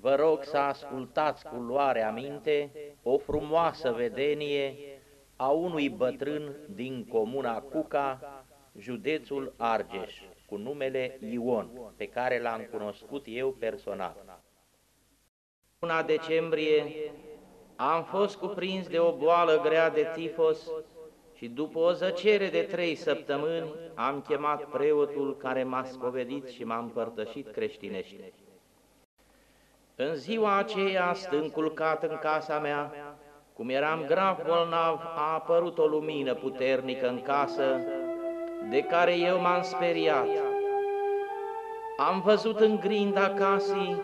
vă rog să ascultați cu luare aminte o frumoasă vedenie a unui bătrân din comuna Cuca, județul Argeș, cu numele Ion, pe care l-am cunoscut eu personal. Luna decembrie am fost cuprins de o boală grea de tifos și după o zăcere de trei săptămâni am chemat preotul care m-a spovedit și m-a împărtășit creștinește. În ziua aceea, stând culcat în casa mea, cum eram grav bolnav, a apărut o lumină puternică în casă, de care eu m-am speriat. Am văzut în grinda casei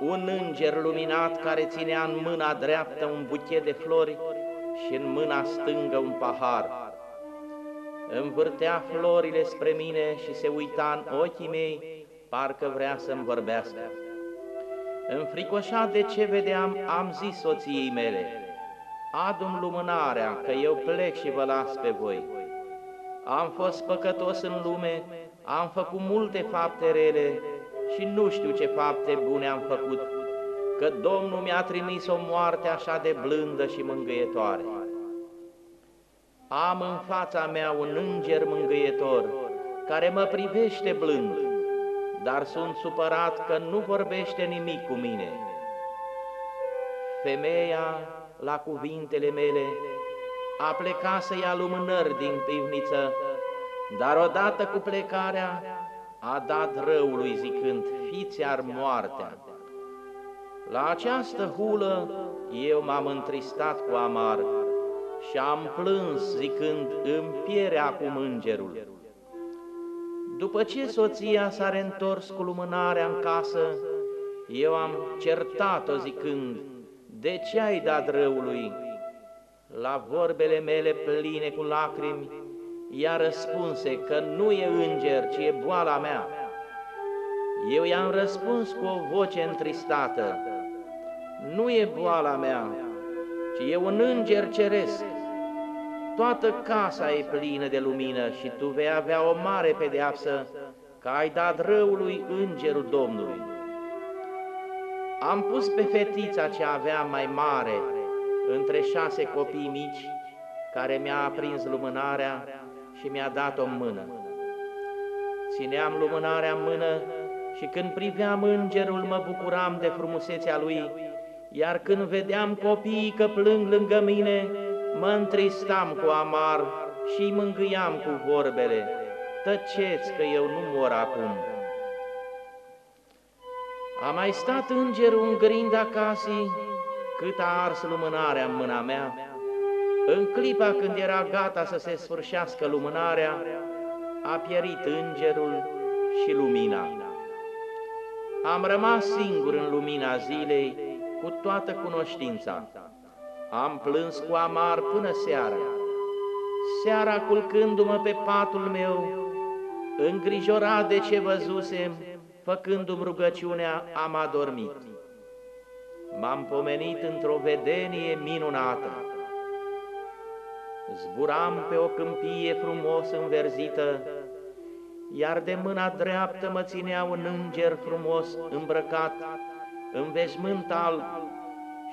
un înger luminat care ținea în mâna dreaptă un buchet de flori și în mâna stângă un pahar. Învârtea florile spre mine și se uita în ochii mei, parcă vrea să-mi vorbească. Înfricoșat de ce vedeam, am zis soției mele, Adu-mi lumânarea, că eu plec și vă las pe voi. Am fost păcătos în lume, am făcut multe fapte rele și nu știu ce fapte bune am făcut, că Domnul mi-a trimis o moarte așa de blândă și mângâietoare. Am în fața mea un înger mângâietor, care mă privește blând, dar sunt supărat că nu vorbește nimic cu mine. Femeia, la cuvintele mele, a plecat să ia lumânări din pivniță, dar odată cu plecarea a dat răului zicând, fiți ar moartea. La această hulă eu m-am întristat cu amar și am plâns zicând, îmi piere acum îngerul. După ce soția s-a reîntors cu lumânarea în casă, eu am certat-o zicând, de ce ai dat răului? La vorbele mele pline cu lacrimi, ea răspunse că nu e înger, ci e boala mea. Eu i-am răspuns cu o voce întristată, nu e boala mea, ci e un înger ceresc. Toată casa e plină de lumină și tu vei avea o mare pedeapsă că ai dat răului îngerul Domnului. Am pus pe fetița ce avea mai mare între șase copii mici, care mi-a aprins lumânarea și mi-a dat-o în mână. Țineam lumânarea în mână și când priveam îngerul mă bucuram de frumusețea lui, iar când vedeam copiii că plâng lângă mine, mă întristam cu amar și îi mângâiam cu vorbele, tăceți că eu nu mor acum. A mai stat îngerul în grinda casei, cât a ars lumânarea în mâna mea. În clipa când era gata să se sfârșească lumânarea, a pierit îngerul și lumina. Am rămas singur în lumina zilei, cu toată cunoștința. Am plâns cu amar până seara. Seara, culcându-mă pe patul meu, îngrijorat de ce văzusem, făcându-mi rugăciunea, am adormit. M-am pomenit într-o vedenie minunată. Zburam pe o câmpie frumos înverzită, iar de mâna dreaptă mă ținea un înger frumos îmbrăcat în veșmânt alb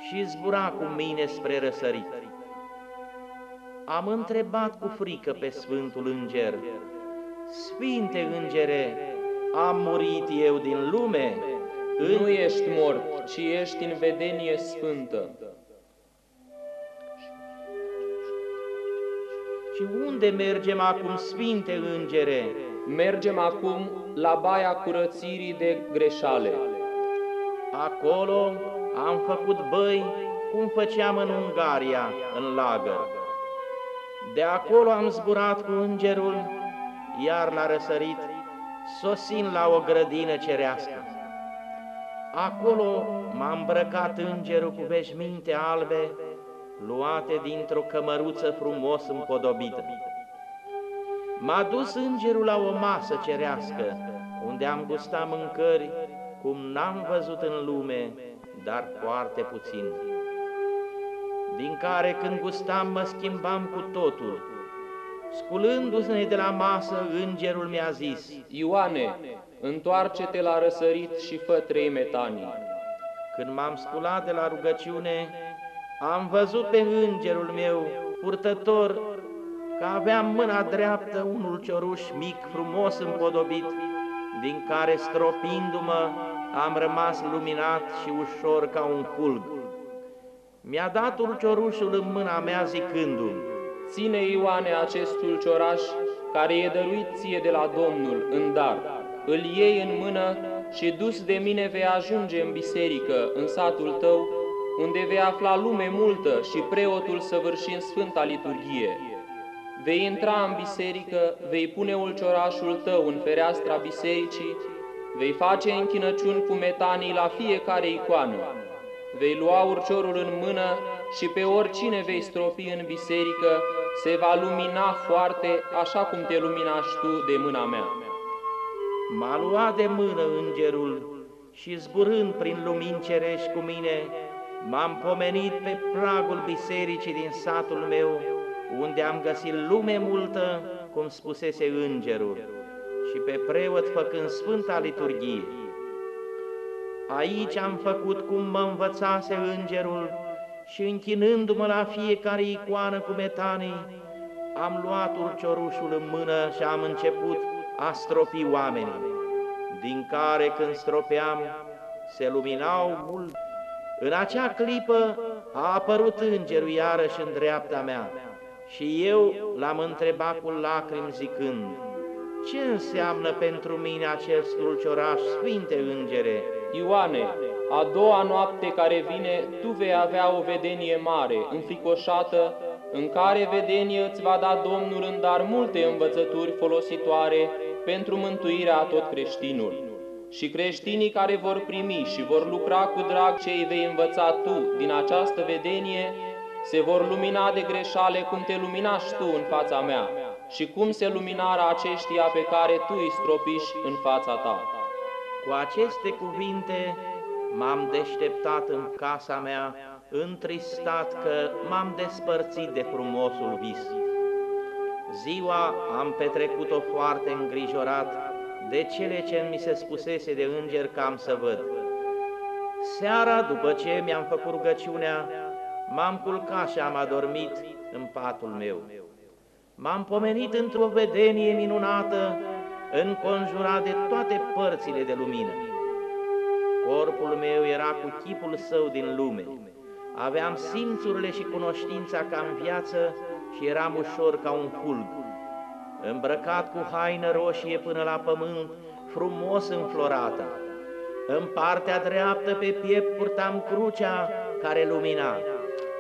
și zbura cu mine spre răsărit. Am întrebat cu frică pe Sfântul Înger, Sfinte Îngere, am murit eu din lume? Nu ești mort, ci ești în vedenie sfântă. Și unde mergem acum, Sfinte Îngere? Mergem acum la baia curățirii de greșale. Acolo am făcut băi cum făceam în Ungaria, în lagăr. De acolo am zburat cu îngerul, iar la răsărit, sosind la o grădină cerească. Acolo m-a îmbrăcat îngerul cu veșminte albe, luate dintr-o cămăruță frumos împodobită. M-a dus îngerul la o masă cerească, unde am gustat mâncări cum n-am văzut în lume, dar foarte puțin. Din care când gustam mă schimbam cu totul. Sculându-ne de la masă, îngerul mi-a zis, Ioane, întoarce-te la răsărit și fă trei metanii. Când m-am sculat de la rugăciune, am văzut pe îngerul meu, purtător, că avea mâna dreaptă unul cioruș mic, frumos împodobit, din care, stropindu-mă, am rămas luminat și ușor ca un fulg. Mi-a dat ulciorușul în mâna mea zicându-mi, Ține, Ioane, acest ulcioraș, care e dăruit ție de la Domnul în dar. Îl iei în mână și dus de mine vei ajunge în biserică, în satul tău, unde vei afla lume multă și preotul săvârșind Sfânta Liturghie. Vei intra în biserică, vei pune ulciorașul tău în fereastra bisericii, vei face închinăciuni cu metanii la fiecare icoană, vei lua urciorul în mână și pe oricine vei stropi în biserică, se va lumina foarte așa cum te luminași tu de mâna mea. M-a luat de mână îngerul și zburând prin lumini cerești cu mine, m-am pomenit pe pragul bisericii din satul meu, unde am găsit lume multă, cum spusese îngerul, și pe preot făcând Sfânta Liturghie. Aici am făcut cum mă învățase îngerul și închinându-mă la fiecare icoană cu metanii, am luat urciorușul în mână și am început a stropi oamenii, din care când stropeam se luminau mult. În acea clipă a apărut îngerul iarăși în dreapta mea și eu l-am întrebat cu lacrimi zicând, Ce înseamnă pentru mine acest ulcioraș, Sfinte Îngere? Ioane, a doua noapte care vine, tu vei avea o vedenie mare, înfricoșată, în care vedenie îți va da Domnul în dar multe învățături folositoare pentru mântuirea tot creștinul. Și creștinii care vor primi și vor lucra cu drag ce îi vei învăța tu din această vedenie, se vor lumina de greșale cum te luminași tu în fața mea și cum se luminară aceștia pe care tu îi stropiși în fața ta. Cu aceste cuvinte m-am deșteptat în casa mea, întristat că m-am despărțit de frumosul vis. Ziua am petrecut-o foarte îngrijorat de cele ce mi se spusese de înger că am să văd. Seara, după ce mi-am făcut rugăciunea, m-am culcat și am adormit în patul meu. M-am pomenit într-o vedenie minunată, înconjurat de toate părțile de lumină. Corpul meu era cu chipul său din lume. Aveam simțurile și cunoștința ca în viață și eram ușor ca un fulg. Îmbrăcat cu haină roșie până la pământ, frumos înflorată. În partea dreaptă pe piept purtam crucea care lumina.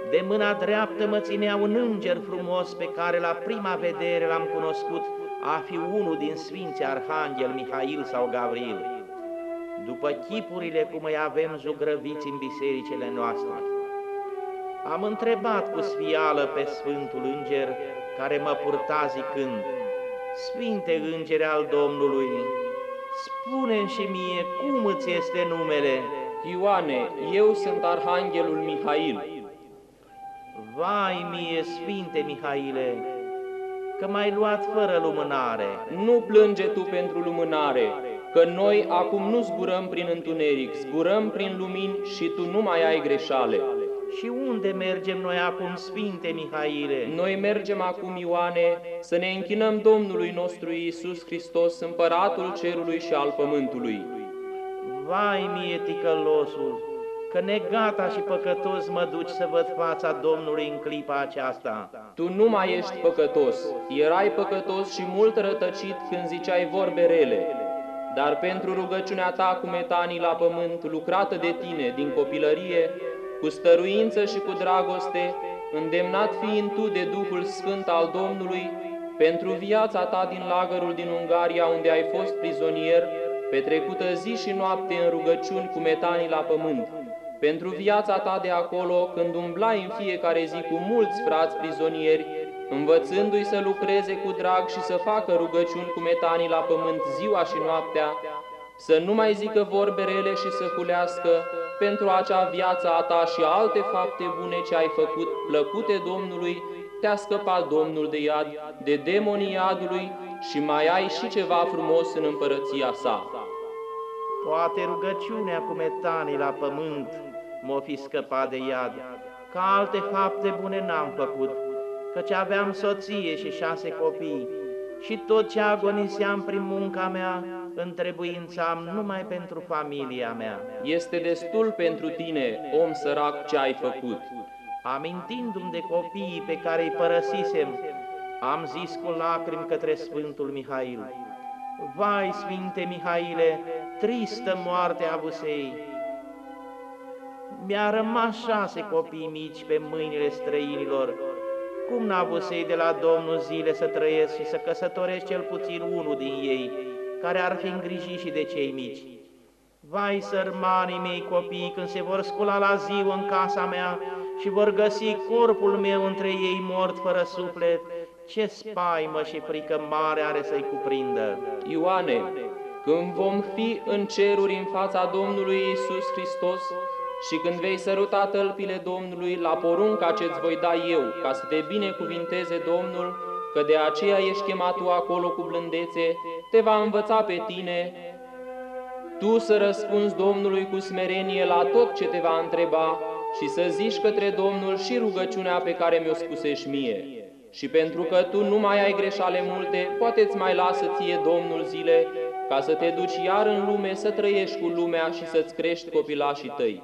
De mâna dreaptă mă ținea un înger frumos pe care la prima vedere l-am cunoscut a fi unul din Sfinții Arhanghel Mihail sau Gavril. După chipurile cum îi avem zugrăviți în bisericile noastre, am întrebat cu sfială pe Sfântul Înger care mă purta zicând, Sfinte Îngere al Domnului, spune și mie cum îți este numele? Ioane, eu sunt Arhanghelul Mihail. Vai mie, Sfinte Mihaile, că m-ai luat fără lumânare. Nu plânge tu pentru lumânare, că noi acum nu zburăm prin întuneric, zburăm prin lumini și tu nu mai ai greșale. Și unde mergem noi acum, Sfinte Mihaile? Noi mergem acum, Ioane, să ne închinăm Domnului nostru Iisus Hristos, împăratul cerului și al pământului. Vai mie, ticălosul, că negata și păcătos mă duci să văd fața Domnului în clipa aceasta. Tu nu mai ești păcătos, erai păcătos și mult rătăcit când ziceai vorbe rele, dar pentru rugăciunea ta cu metanii la pământ, lucrată de tine din copilărie, cu stăruință și cu dragoste, îndemnat fiind tu de Duhul Sfânt al Domnului, pentru viața ta din lagărul din Ungaria, unde ai fost prizonier, petrecută zi și noapte în rugăciuni cu metanii la pământ, pentru viața ta de acolo, când umblai în fiecare zi cu mulți frați prizonieri, învățându-i să lucreze cu drag și să facă rugăciuni cu metanii la pământ ziua și noaptea, să nu mai zică vorbe rele și să hulească pentru acea viață a ta și alte fapte bune ce ai făcut, plăcute Domnului, te-a scăpat Domnul de iad, de demonii iadului și mai ai și ceva frumos în împărăția sa. Poate rugăciunea cu metanii la pământ m-o fi scăpat de iad, ca alte fapte bune n-am făcut, căci aveam soție și șase copii, și tot ce agoniseam prin munca mea, întrebuințam numai pentru familia mea. Este destul pentru tine, om sărac, ce ai făcut. Amintindu-mi de copiii pe care îi părăsisem, am zis cu lacrimi către Sfântul Mihail, Vai, Sfinte Mihaile, tristă moarte avusei! Mi-a rămas șase copii mici pe mâinile străinilor, cum n-avusei de la Domnul zile să trăiesc și să căsătoresc cel puțin unul din ei, care ar fi îngrijit și de cei mici? Vai, sărmanii mei copii, când se vor scula la ziua în casa mea și vor găsi corpul meu între ei mort fără suflet, ce spaimă și frică mare are să-i cuprindă. Ioane, când vom fi în ceruri în fața Domnului Isus Hristos și când vei săruta tălpile Domnului la porunca ce-ți voi da eu, ca să te binecuvinteze Domnul, că de aceea ești chemat tu acolo cu blândețe, te va învăța pe tine, tu să răspunzi Domnului cu smerenie la tot ce te va întreba și să zici către Domnul și rugăciunea pe care mi-o spusești mie și pentru că tu nu mai ai greșale multe, poate-ți mai lasă ție Domnul zile, ca să te duci iar în lume, să trăiești cu lumea și să-ți crești copilașii tăi.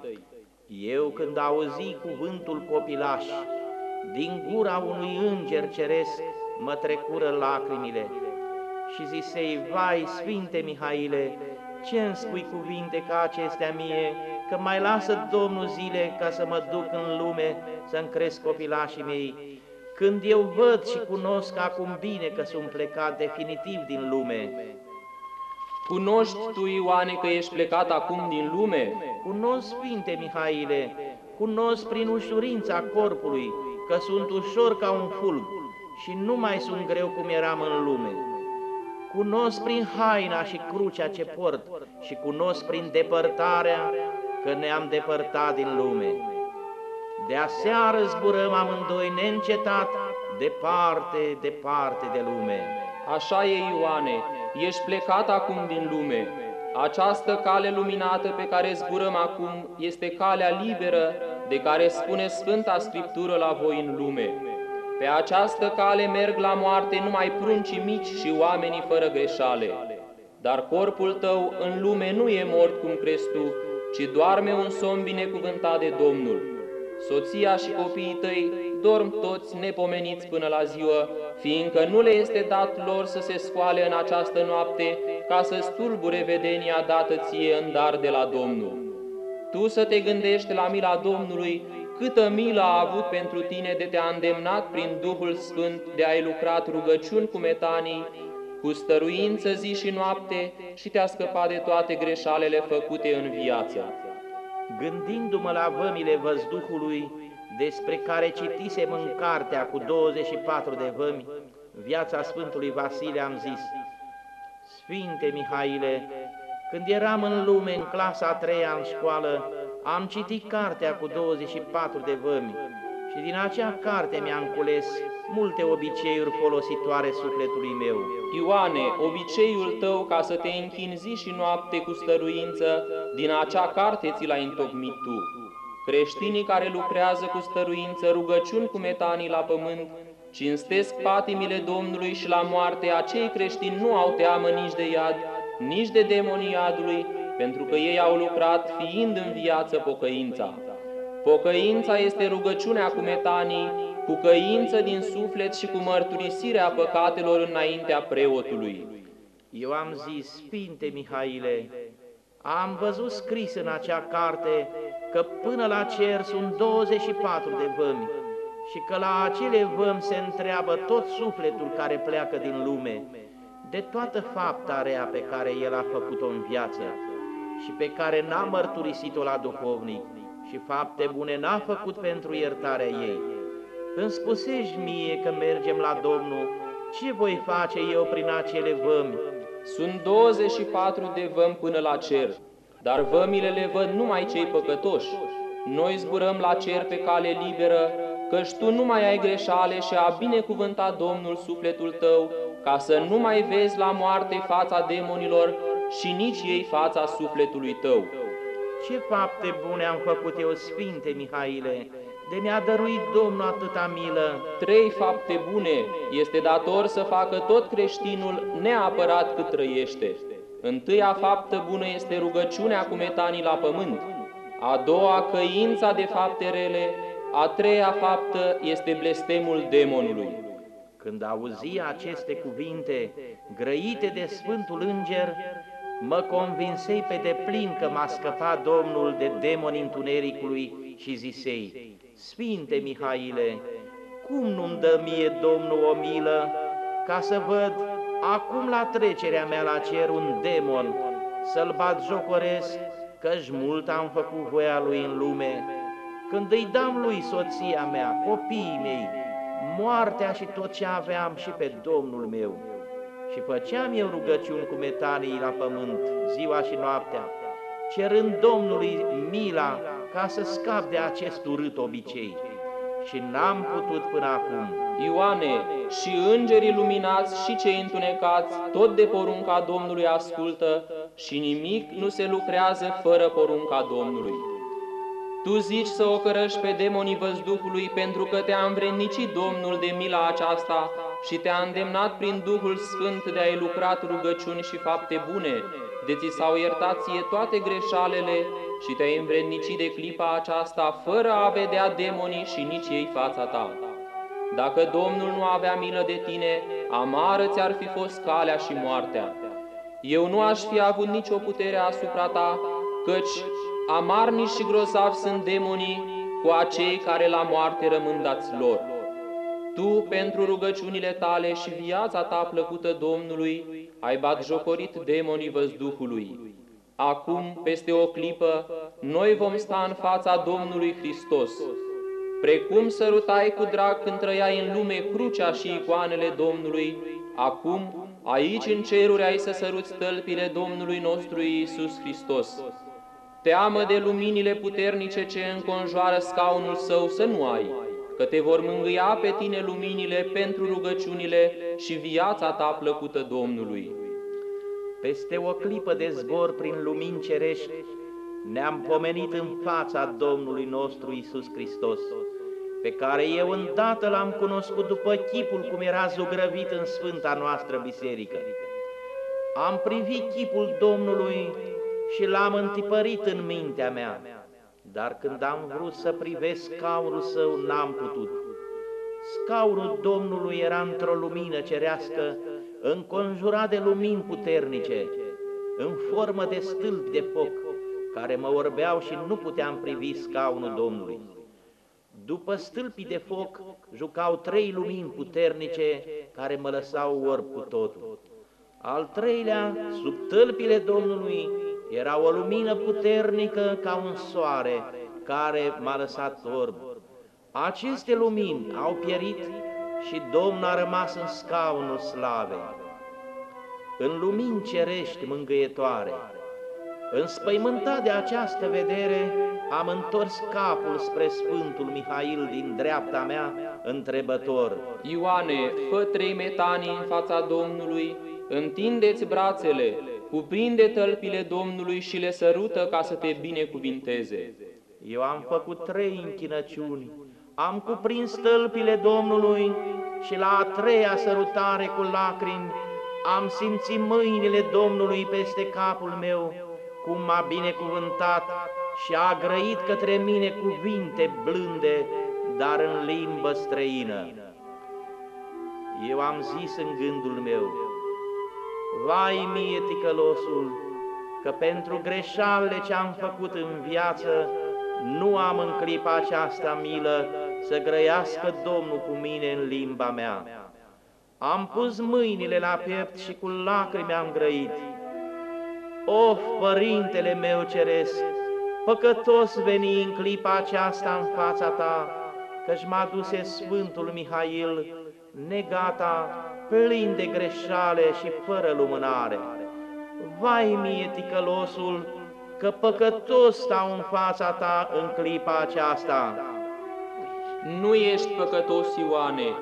Eu când auzi cuvântul copilaș, din gura unui înger ceresc mă trecură lacrimile și zisei, vai, Sfinte Mihaile, ce îmi spui cuvinte ca acestea mie, că mai lasă Domnul zile ca să mă duc în lume să-mi cresc copilașii mei, când eu văd și cunosc acum bine că sunt plecat definitiv din lume. Cunoști tu, Ioane, că ești plecat acum din lume? Cunosc, Sfinte Mihaile, cunosc prin ușurința corpului că sunt ușor ca un fulg și nu mai sunt greu cum eram în lume. Cunosc prin haina și crucea ce port și cunosc prin depărtarea că ne-am depărtat din lume. De aseară zburăm amândoi neîncetat, departe, departe de lume. Așa e, Ioane, ești plecat acum din lume. Această cale luminată pe care zburăm acum este calea liberă de care spune Sfânta Scriptură la voi în lume. Pe această cale merg la moarte numai pruncii mici și oamenii fără greșale. Dar corpul tău în lume nu e mort cum crezi tu, ci doarme un somn binecuvântat de Domnul soția și copiii tăi dorm toți nepomeniți până la ziua, fiindcă nu le este dat lor să se scoale în această noapte ca să stulbure vedenia dată ție în dar de la Domnul. Tu să te gândești la mila Domnului, câtă milă a avut pentru tine de te-a îndemnat prin Duhul Sfânt de a-i lucrat rugăciuni cu metanii, cu stăruință zi și noapte și te-a scăpat de toate greșalele făcute în viață gândindu-mă la vămile văzduhului, despre care citisem în cartea cu 24 de vămi, viața Sfântului Vasile, am zis, Sfinte Mihaile, când eram în lume, în clasa a treia în școală, am citit cartea cu 24 de vămi și din acea carte mi-am cules multe obiceiuri folositoare sufletului meu. Ioane, obiceiul tău ca să te închini zi și noapte cu stăruință, din acea carte ți l-ai întocmit tu. Creștinii care lucrează cu stăruință rugăciuni cu metanii la pământ, cinstesc patimile Domnului și la moarte acei creștini nu au teamă nici de iad, nici de demonii iadului, pentru că ei au lucrat fiind în viață pocăința. Pocăința este rugăciunea cu metanii, cu căință din suflet și cu mărturisirea păcatelor înaintea preotului. Eu am zis, Sfinte Mihaile, am văzut scris în acea carte că până la cer sunt 24 de vămi și că la acele vămi se întreabă tot sufletul care pleacă din lume, de toată fapta rea pe care el a făcut-o în viață și pe care n-a mărturisit-o la duhovnic și fapte bune n-a făcut pentru iertarea ei. Îmi spusești mie că mergem la Domnul, ce voi face eu prin acele vămi? Sunt 24 de vămi până la cer, dar vămile le văd numai cei păcătoși. Noi zburăm la cer pe cale liberă, căci tu nu mai ai greșale și a binecuvântat Domnul sufletul tău, ca să nu mai vezi la moarte fața demonilor, și nici ei fața sufletului tău. Ce fapte bune am făcut eu, Sfinte Mihaile, de mi-a dăruit Domnul atâta milă. Trei fapte bune este dator să facă tot creștinul neapărat cât trăiește. Întâia faptă bună este rugăciunea cu metanii la pământ, a doua căința de fapte rele, a treia faptă este blestemul demonului. Când auzi aceste cuvinte grăite de Sfântul Înger, mă convinsei pe deplin că m-a scăpat Domnul de demoni întunericului și zisei, Sfinte Mihaile, cum nu-mi dă mie Domnul o milă ca să văd acum la trecerea mea la cer un demon, să-l bat jocoresc, căci mult am făcut voia lui în lume, când îi dam lui soția mea, copiii mei, moartea și tot ce aveam și pe Domnul meu. Și făceam eu rugăciuni cu metanii la pământ, ziua și noaptea, cerând Domnului mila ca să scap de acest urât obicei. Și n-am putut până acum. Ioane, și îngerii luminați și cei întunecați, tot de porunca Domnului ascultă și nimic nu se lucrează fără porunca Domnului. Tu zici să o cărăși pe demonii văzduhului pentru că te-a învrednicit Domnul de mila aceasta și te-a îndemnat prin Duhul Sfânt de a-i lucrat rugăciuni și fapte bune, de ți s-au iertat ție toate greșalele și te-ai învrednicit de clipa aceasta fără a vedea demonii și nici ei fața ta. Dacă Domnul nu avea milă de tine, amară ți-ar fi fost calea și moartea. Eu nu aș fi avut nicio putere asupra ta, căci amarnici și grozavi sunt demonii cu acei care la moarte rămân dați lor. Tu, pentru rugăciunile tale și viața ta plăcută Domnului, ai batjocorit demonii văzduhului. Acum, peste o clipă, noi vom sta în fața Domnului Hristos. Precum sărutai cu drag când trăiai în lume crucea și icoanele Domnului, acum, aici în ceruri ai să săruți tălpile Domnului nostru Iisus Hristos. Teamă de luminile puternice ce înconjoară scaunul său să nu ai, că te vor mângâia pe tine luminile pentru rugăciunile și viața ta plăcută Domnului. Peste o clipă de zbor prin lumini cerești, ne-am pomenit în fața Domnului nostru Isus Hristos, pe care eu îndată l-am cunoscut după chipul cum era zugrăvit în sfânta noastră biserică. Am privit chipul Domnului și l-am întipărit în mintea mea, dar când am vrut să privesc scaunul său, n-am putut. Scaunul Domnului era într-o lumină cerească, înconjurat de lumini puternice, în formă de stâlpi de foc, care mă orbeau și nu puteam privi scaunul Domnului. După stâlpii de foc jucau trei lumini puternice care mă lăsau orb cu totul. Al treilea, sub tâlpile Domnului, era o lumină puternică ca un soare care m-a lăsat orb. Aceste lumini au pierit și Domnul a rămas în scaunul slavei. În lumini cerești mângâietoare, înspăimântat de această vedere, am întors capul spre Sfântul Mihail din dreapta mea, întrebător. Ioane, fă trei metanii în fața Domnului, întindeți brațele, cuprinde tălpile Domnului și le sărută ca să te binecuvinteze. Eu am făcut trei închinăciuni, am cuprins tălpile Domnului și la a treia sărutare cu lacrimi am simțit mâinile Domnului peste capul meu, cum m-a binecuvântat și a grăit către mine cuvinte blânde, dar în limbă străină. Eu am zis în gândul meu, Vai mie, ticălosul, că pentru greșalele ce am făcut în viață, nu am în clipa aceasta milă să grăiască Domnul cu mine în limba mea. Am pus mâinile la piept și cu lacrimi am grăit. Of, Părintele meu ceresc, păcătos veni în clipa aceasta în fața ta, căci m-a duse Sfântul Mihail, negata, plin de greșale și fără lumânare. Vai mie, ticălosul, că păcătos stau în fața ta în clipa aceasta. Nu ești păcătos, Ioane,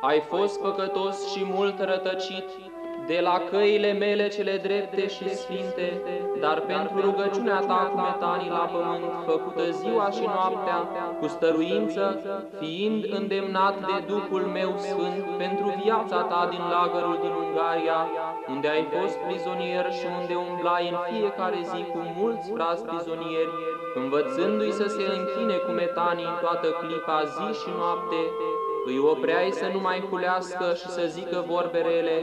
ai fost păcătos și mult rătăcit, de la căile mele cele drepte și sfinte, dar pentru rugăciunea ta cu metanii la pământ, făcută ziua și noaptea, cu stăruință, fiind îndemnat de Duhul meu Sfânt pentru viața ta din lagărul din Ungaria, unde ai fost prizonier și unde umblai în fiecare zi cu mulți frați prizonieri, învățându-i să se închine cu metanii în toată clipa zi și noapte, îi opreai să nu mai culească și să zică vorbe rele,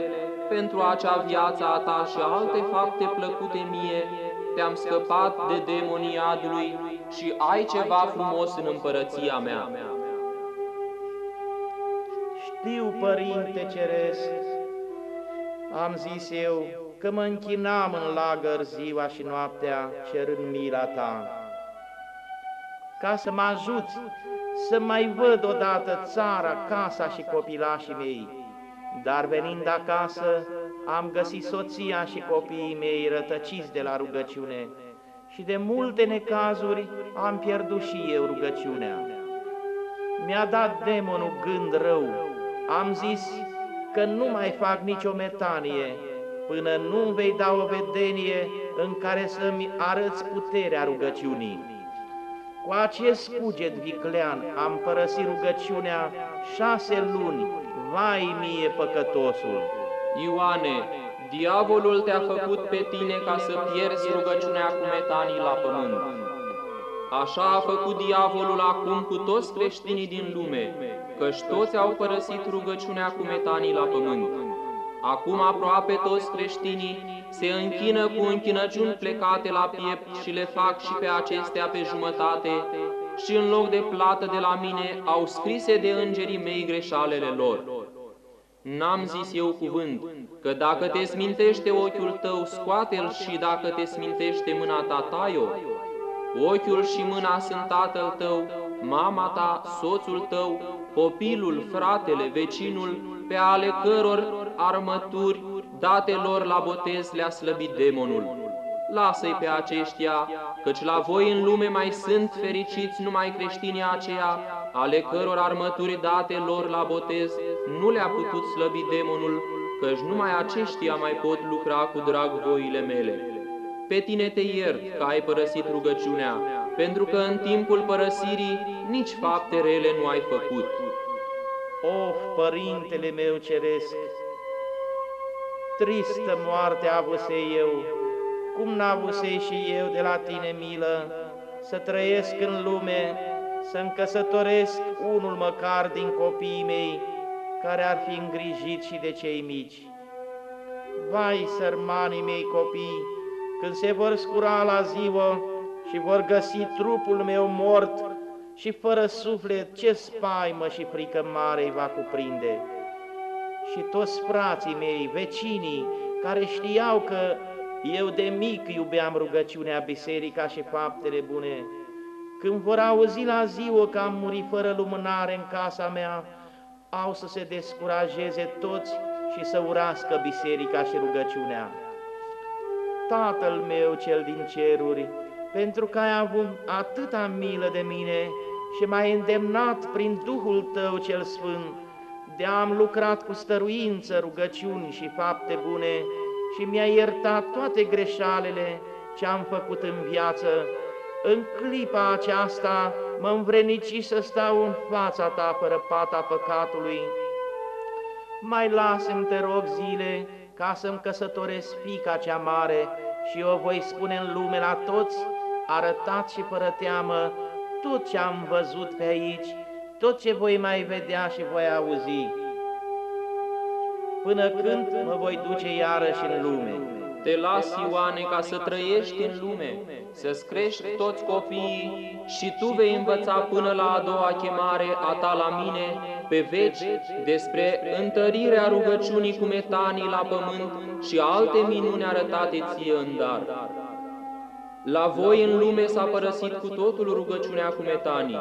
pentru acea viață a ta și alte fapte plăcute mie, te-am scăpat de demonii adului și ai ceva frumos în împărăția mea. Știu, Părinte Ceresc, am zis eu, că mă închinam în lagăr ziua și noaptea, cerând mila ta, ca să mă ajuți să mai văd odată țara, casa și copilașii mei, dar venind acasă, am găsit soția și copiii mei rătăciți de la rugăciune și de multe necazuri am pierdut și eu rugăciunea. Mi-a dat demonul gând rău, am zis că nu mai fac nicio metanie, până nu vei da o vedenie în care să-mi arăți puterea rugăciunii. Cu acest cuget viclean am părăsit rugăciunea șase luni, vai mie păcătosul! Ioane, diavolul te-a făcut pe tine ca să pierzi rugăciunea cu metanii la pământ. Așa a făcut diavolul acum cu toți creștinii din lume, căci toți au părăsit rugăciunea cu metanii la pământ. Acum aproape toți creștinii se închină cu închinăciuni plecate la piept și le fac și pe acestea pe jumătate, și în loc de plată de la mine au scrise de îngerii mei greșalele lor. N-am zis eu cuvânt, că dacă te smintește ochiul tău, scoate-l și dacă te smintește mâna ta, tai-o. Ochiul și mâna sunt tatăl tău, mama ta, soțul tău, copilul, fratele, vecinul, pe ale căror armături date lor la botez le-a slăbit demonul. Lasă-i pe aceștia, căci la voi în lume mai sunt fericiți numai creștinii aceia, ale căror armături date lor la botez nu le-a putut slăbi demonul, căci numai aceștia mai pot lucra cu drag voile mele. Pe tine te iert că ai părăsit rugăciunea, pentru că în timpul părăsirii nici fapte rele nu ai făcut. Of, Părintele meu Ceresc, tristă moarte avuse eu, cum n-avuse și eu de la tine milă, să trăiesc în lume, să-mi căsătoresc unul măcar din copiii mei, care ar fi îngrijit și de cei mici. Vai, sărmanii mei copii, când se vor scura la ziua și vor găsi trupul meu mort și fără suflet, ce spaimă și frică mare îi va cuprinde. Și toți frații mei, vecinii, care știau că eu de mic iubeam rugăciunea, biserica și faptele bune, când vor auzi la ziua că am murit fără lumânare în casa mea, au să se descurajeze toți și să urască biserica și rugăciunea. Tatăl meu cel din ceruri, pentru că ai avut atâta milă de mine și m-ai îndemnat prin Duhul Tău cel Sfânt, de am lucrat cu stăruință, rugăciuni și fapte bune și mi-ai iertat toate greșalele ce am făcut în viață, în clipa aceasta mă învrenici să stau în fața ta fără pata păcatului. Mai lasă-mi, te rog, zile ca să-mi căsătoresc fica cea mare și o voi spune în lume la toți, arătat și fără teamă, tot ce am văzut pe aici, tot ce voi mai vedea și voi auzi. Până când mă voi duce iarăși în lume. Te las, Ioane, ca să trăiești în lume, să-ți crești toți copiii și tu vei învăța până la a doua chemare a ta la mine, pe veci, despre întărirea rugăciunii cu metanii la pământ și alte minuni arătate ție în dar. La voi în lume s-a părăsit cu totul rugăciunea cu metanii.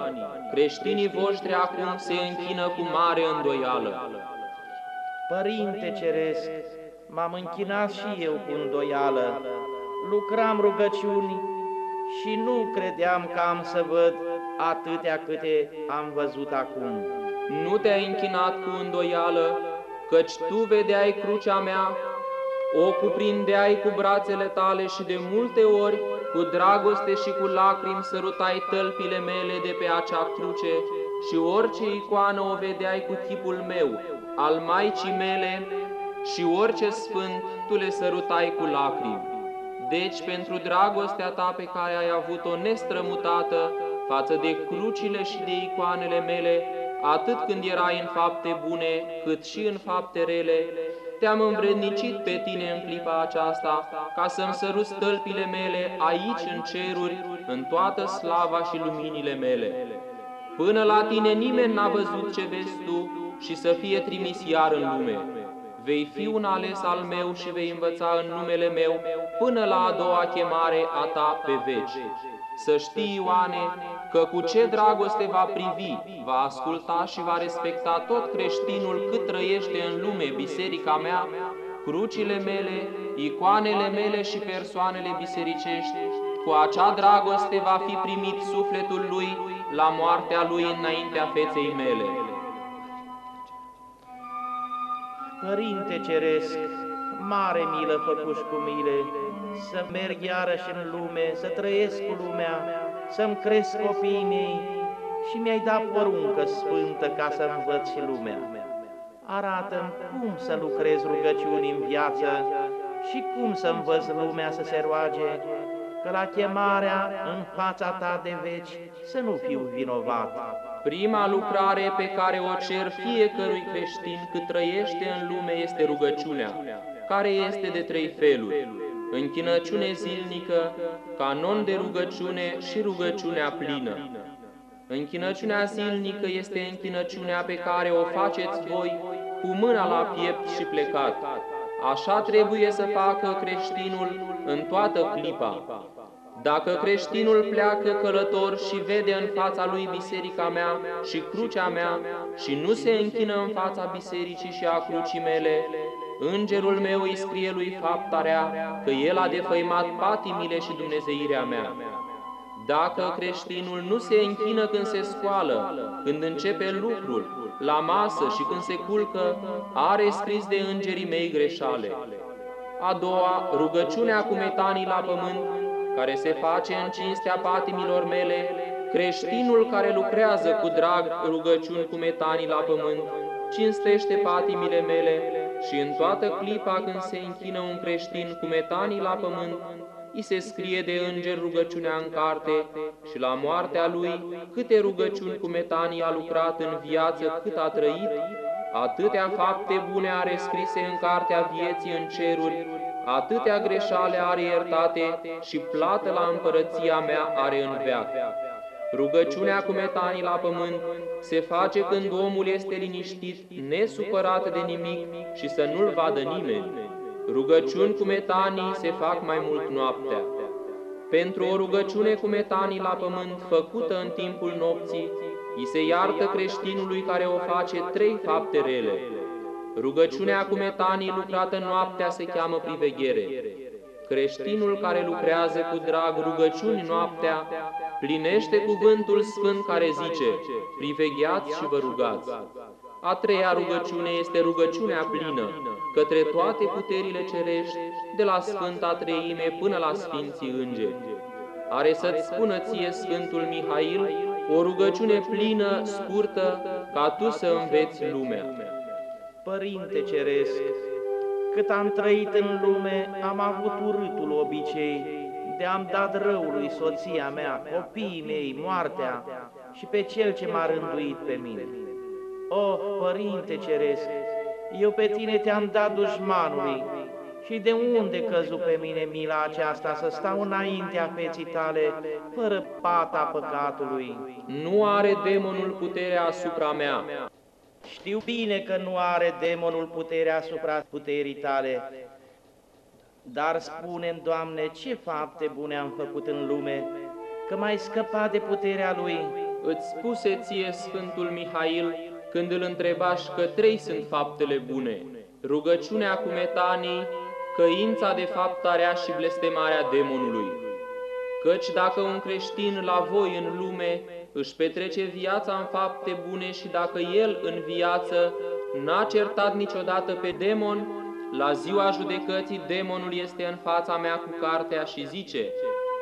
Creștinii voștri acum se închină cu mare îndoială. Părinte Ceresc, m-am închinat și eu cu îndoială, lucram rugăciuni și nu credeam că am să văd atâtea câte am văzut acum. Nu te-ai închinat cu îndoială, căci tu vedeai crucea mea, O cuprindeai cu brațele tale și de multe ori, cu dragoste și cu lacrimi, sărutai tălpile mele de pe acea cruce și orice icoană o vedeai cu chipul meu, al Maicii mele, și orice sfânt tu le sărutai cu lacrimi. Deci, pentru dragostea ta pe care ai avut-o nestrămutată față de crucile și de icoanele mele, atât când erai în fapte bune, cât și în fapte rele, te-am învrednicit pe tine în clipa aceasta, ca să-mi sărut stălpile mele aici în ceruri, în toată slava și luminile mele. Până la tine nimeni n-a văzut ce vezi tu și să fie trimis iar în lume. Vei fi un ales al meu și vei învăța în numele meu până la a doua chemare a ta pe veci. Să știi, Ioane, că cu ce dragoste va privi, va asculta și va respecta tot creștinul cât trăiește în lume biserica mea, crucile mele, icoanele mele și persoanele bisericești, cu acea dragoste va fi primit sufletul lui la moartea lui înaintea feței mele. Părinte Ceresc, mare milă făcuși cu mile, să merg iarăși în lume, să trăiesc cu lumea, să-mi cresc copiii mei și mi-ai dat poruncă sfântă ca să învăț și lumea. Arată-mi cum să lucrez rugăciuni în viață și cum să învăț lumea să se roage, că la chemarea în fața ta de veci să nu fiu vinovat. Prima lucrare pe care o cer fiecărui creștin cât trăiește în lume este rugăciunea, care este de trei feluri. Închinăciune zilnică, canon de rugăciune și rugăciunea plină. Închinăciunea zilnică este închinăciunea pe care o faceți voi cu mâna la piept și plecat. Așa trebuie să facă creștinul în toată clipa. Dacă creștinul pleacă călător și vede în fața lui biserica mea și crucea mea și nu se închină în fața bisericii și a crucii mele, îngerul meu îi scrie lui faptarea că el a defăimat patimile și dumnezeirea mea. Dacă creștinul nu se închină când se scoală, când începe lucrul, la masă și când se culcă, are scris de îngerii mei greșale. A doua, rugăciunea cu metanii la pământ, care se face în cinstea patimilor mele, creștinul care lucrează cu drag rugăciuni cu metanii la pământ, cinstește patimile mele și în toată clipa când se închină un creștin cu metanii la pământ, îi se scrie de înger rugăciunea în carte și la moartea lui câte rugăciuni cu metanii a lucrat în viață cât a trăit, atâtea fapte bune are scrise în cartea vieții în ceruri, atâtea greșale are iertate și plată la împărăția mea are în veac. Rugăciunea cu metanii la pământ se face când omul este liniștit, nesupărat de nimic și să nu-l vadă nimeni. Rugăciuni cu metanii se fac mai mult noaptea. Pentru o rugăciune cu metanii la pământ făcută în timpul nopții, îi se iartă creștinului care o face trei fapte rele. Rugăciunea cu metanii lucrată noaptea se cheamă priveghere. Creștinul care lucrează cu drag rugăciuni noaptea, plinește cuvântul sfânt care zice, privegheați și vă rugați. A treia rugăciune este rugăciunea plină, către toate puterile cerești, de la Sfânta Treime până la Sfinții Îngeri. Are să-ți spună ție Sfântul Mihail o rugăciune plină, scurtă, ca tu să înveți lumea. Părinte Ceresc, cât am trăit în lume, am avut urâtul obicei de am dat răului soția mea, copiii mei, moartea și pe cel ce m-a rânduit pe mine. Oh, Părinte Ceresc, eu pe tine te-am dat dușmanului și de unde căzu pe mine mila aceasta să stau înaintea feții tale, fără pata păcatului? Nu are demonul puterea asupra mea. Știu bine că nu are demonul puterea asupra puterii tale, dar spune Doamne, ce fapte bune am făcut în lume, că m-ai scăpat de puterea Lui. Îți spuse ție Sfântul Mihail când îl întrebași că trei sunt faptele bune, rugăciunea cu metanii, căința de faptarea și blestemarea demonului. Căci dacă un creștin la voi în lume își petrece viața în fapte bune și dacă el în viață n-a certat niciodată pe demon, la ziua judecății demonul este în fața mea cu cartea și zice,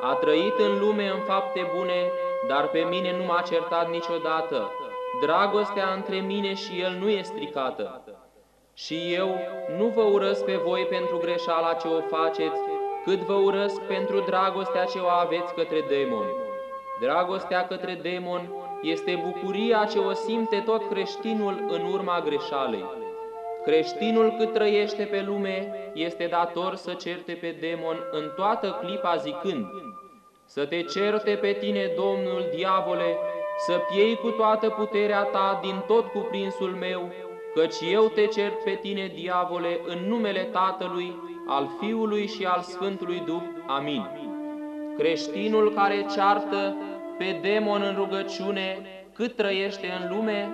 a trăit în lume în fapte bune, dar pe mine nu m-a certat niciodată. Dragostea între mine și el nu e stricată. Și eu nu vă urăsc pe voi pentru greșeala ce o faceți, cât vă urăsc pentru dragostea ce o aveți către demon. Dragostea către demon este bucuria ce o simte tot creștinul în urma greșalei. Creștinul cât trăiește pe lume este dator să certe pe demon în toată clipa zicând, să te certe pe tine, Domnul, diavole, să piei cu toată puterea ta din tot cuprinsul meu, căci eu te cert pe tine, diavole, în numele Tatălui, al Fiului și al Sfântului Duh. Amin. Creștinul care ceartă pe demon în rugăciune, cât trăiește în lume,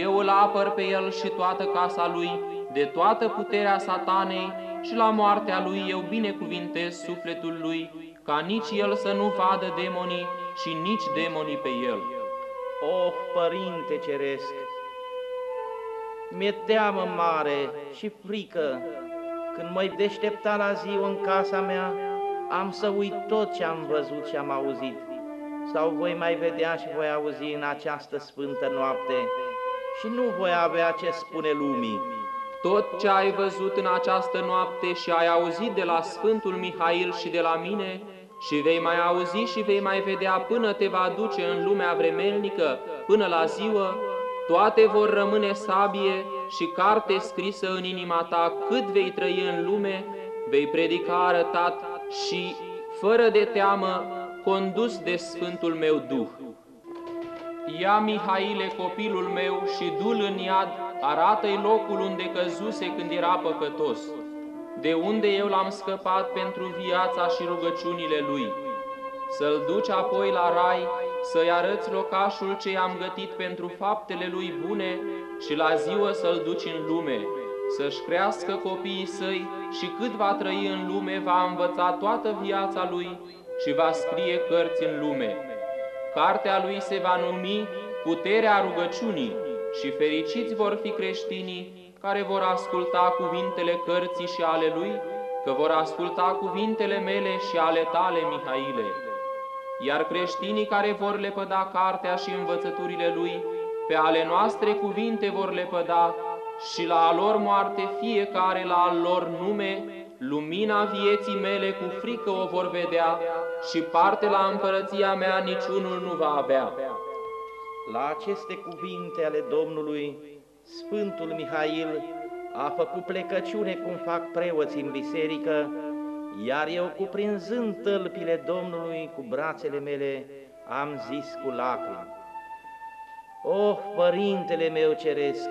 eu îl apăr pe el și toată casa lui, de toată puterea satanei și la moartea lui eu binecuvintez sufletul lui, ca nici el să nu vadă demonii și nici demonii pe el. Oh, Părinte Ceresc, mi-e teamă mare și frică când mă deștepta la zi în casa mea, am să uit tot ce am văzut și am auzit, sau voi mai vedea și voi auzi în această sfântă noapte și nu voi avea ce spune lumii. Tot ce ai văzut în această noapte și ai auzit de la Sfântul Mihail și de la mine, și vei mai auzi și vei mai vedea până te va duce în lumea vremelnică, până la ziua, toate vor rămâne sabie și carte scrisă în inima ta cât vei trăi în lume, vei predica arătat și, fără de teamă, condus de Sfântul meu Duh. Ia, Mihaile, copilul meu, și dul în iad, arată-i locul unde căzuse când era păcătos, de unde eu l-am scăpat pentru viața și rugăciunile lui. Să-l duci apoi la rai, să-i arăți locașul ce i-am gătit pentru faptele lui bune și la ziua să-l duci în lume, să-și crească copiii săi și cât va trăi în lume va învăța toată viața lui și va scrie cărți în lume. Cartea lui se va numi Puterea rugăciunii și fericiți vor fi creștinii care vor asculta cuvintele cărții și ale lui, că vor asculta cuvintele mele și ale tale, Mihaile. Iar creștinii care vor lepăda cartea și învățăturile lui, pe ale noastre cuvinte vor lepăda și la a lor moarte fiecare la al lor nume, lumina vieții mele cu frică o vor vedea și parte la împărăția mea niciunul nu va avea. La aceste cuvinte ale Domnului, Sfântul Mihail a făcut plecăciune cum fac preoții în biserică, iar eu, cuprinzând tălpile Domnului cu brațele mele, am zis cu lacrimi, Oh, Părintele meu Ceresc,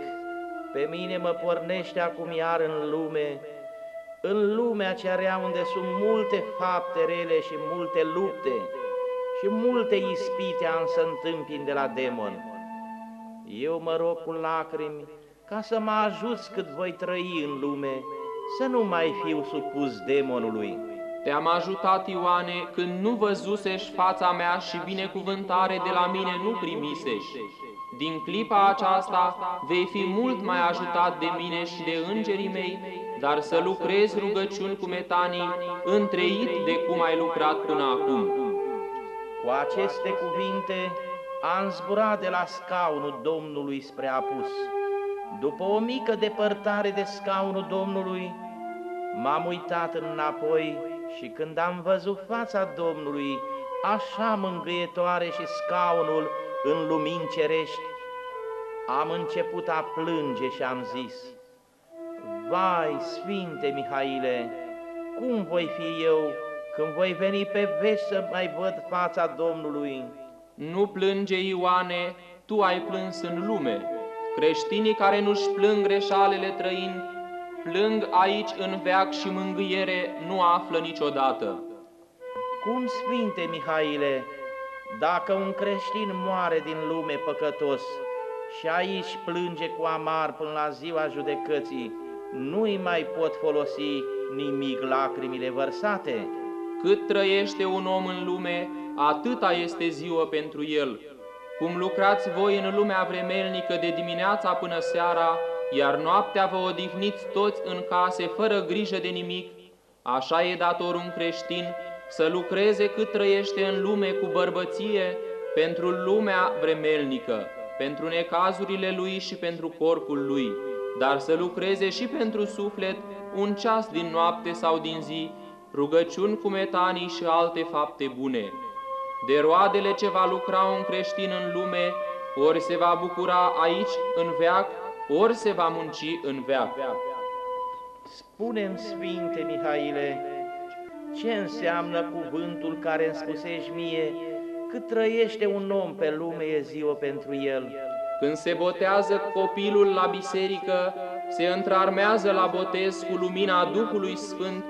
pe mine mă pornește acum iar în lume, în lumea cea rea unde sunt multe fapte rele și multe lupte și multe ispite am să întâmpin de la demon. Eu mă rog cu lacrimi ca să mă ajuți cât voi trăi în lume, să nu mai fiu supus demonului. Te-am ajutat, Ioane, când nu văzusești fața mea și binecuvântare de la mine nu primisești. Din clipa aceasta vei fi mult mai ajutat de mine și de îngerii mei, dar să lucrezi rugăciuni cu metanii, întreit de cum ai lucrat până acum. Cu aceste cuvinte am zburat de la scaunul Domnului spre apus. După o mică depărtare de scaunul Domnului, m-am uitat înapoi și când am văzut fața Domnului, așa mângâietoare și scaunul în lumini cerești, am început a plânge și am zis, Vai, Sfinte Mihaile, cum voi fi eu când voi veni pe veci să mai văd fața Domnului? Nu plânge, Ioane, tu ai plâns în lume. Creștinii care nu-și plâng greșalele trăind, plâng aici în veac și mângâiere nu află niciodată. Cum, Sfinte Mihaile, dacă un creștin moare din lume păcătos și aici plânge cu amar până la ziua judecății, nu-i mai pot folosi nimic lacrimile vărsate? Cât trăiește un om în lume, atâta este ziua pentru el. Cum lucrați voi în lumea vremelnică de dimineața până seara, iar noaptea vă odihniți toți în case fără grijă de nimic, așa e dator un creștin să lucreze cât trăiește în lume cu bărbăție pentru lumea vremelnică, pentru necazurile lui și pentru corpul lui, dar să lucreze și pentru suflet un ceas din noapte sau din zi, rugăciuni cu metanii și alte fapte bune. De roadele ce va lucra un creștin în lume, ori se va bucura aici în veac, ori se va munci în veac. Spunem, Sfinte Mihaile, ce înseamnă cuvântul care îmi spusești mie, cât trăiește un om pe lume e ziua pentru el. Când se botează copilul la biserică, se întrarmează la botez cu lumina Duhului Sfânt,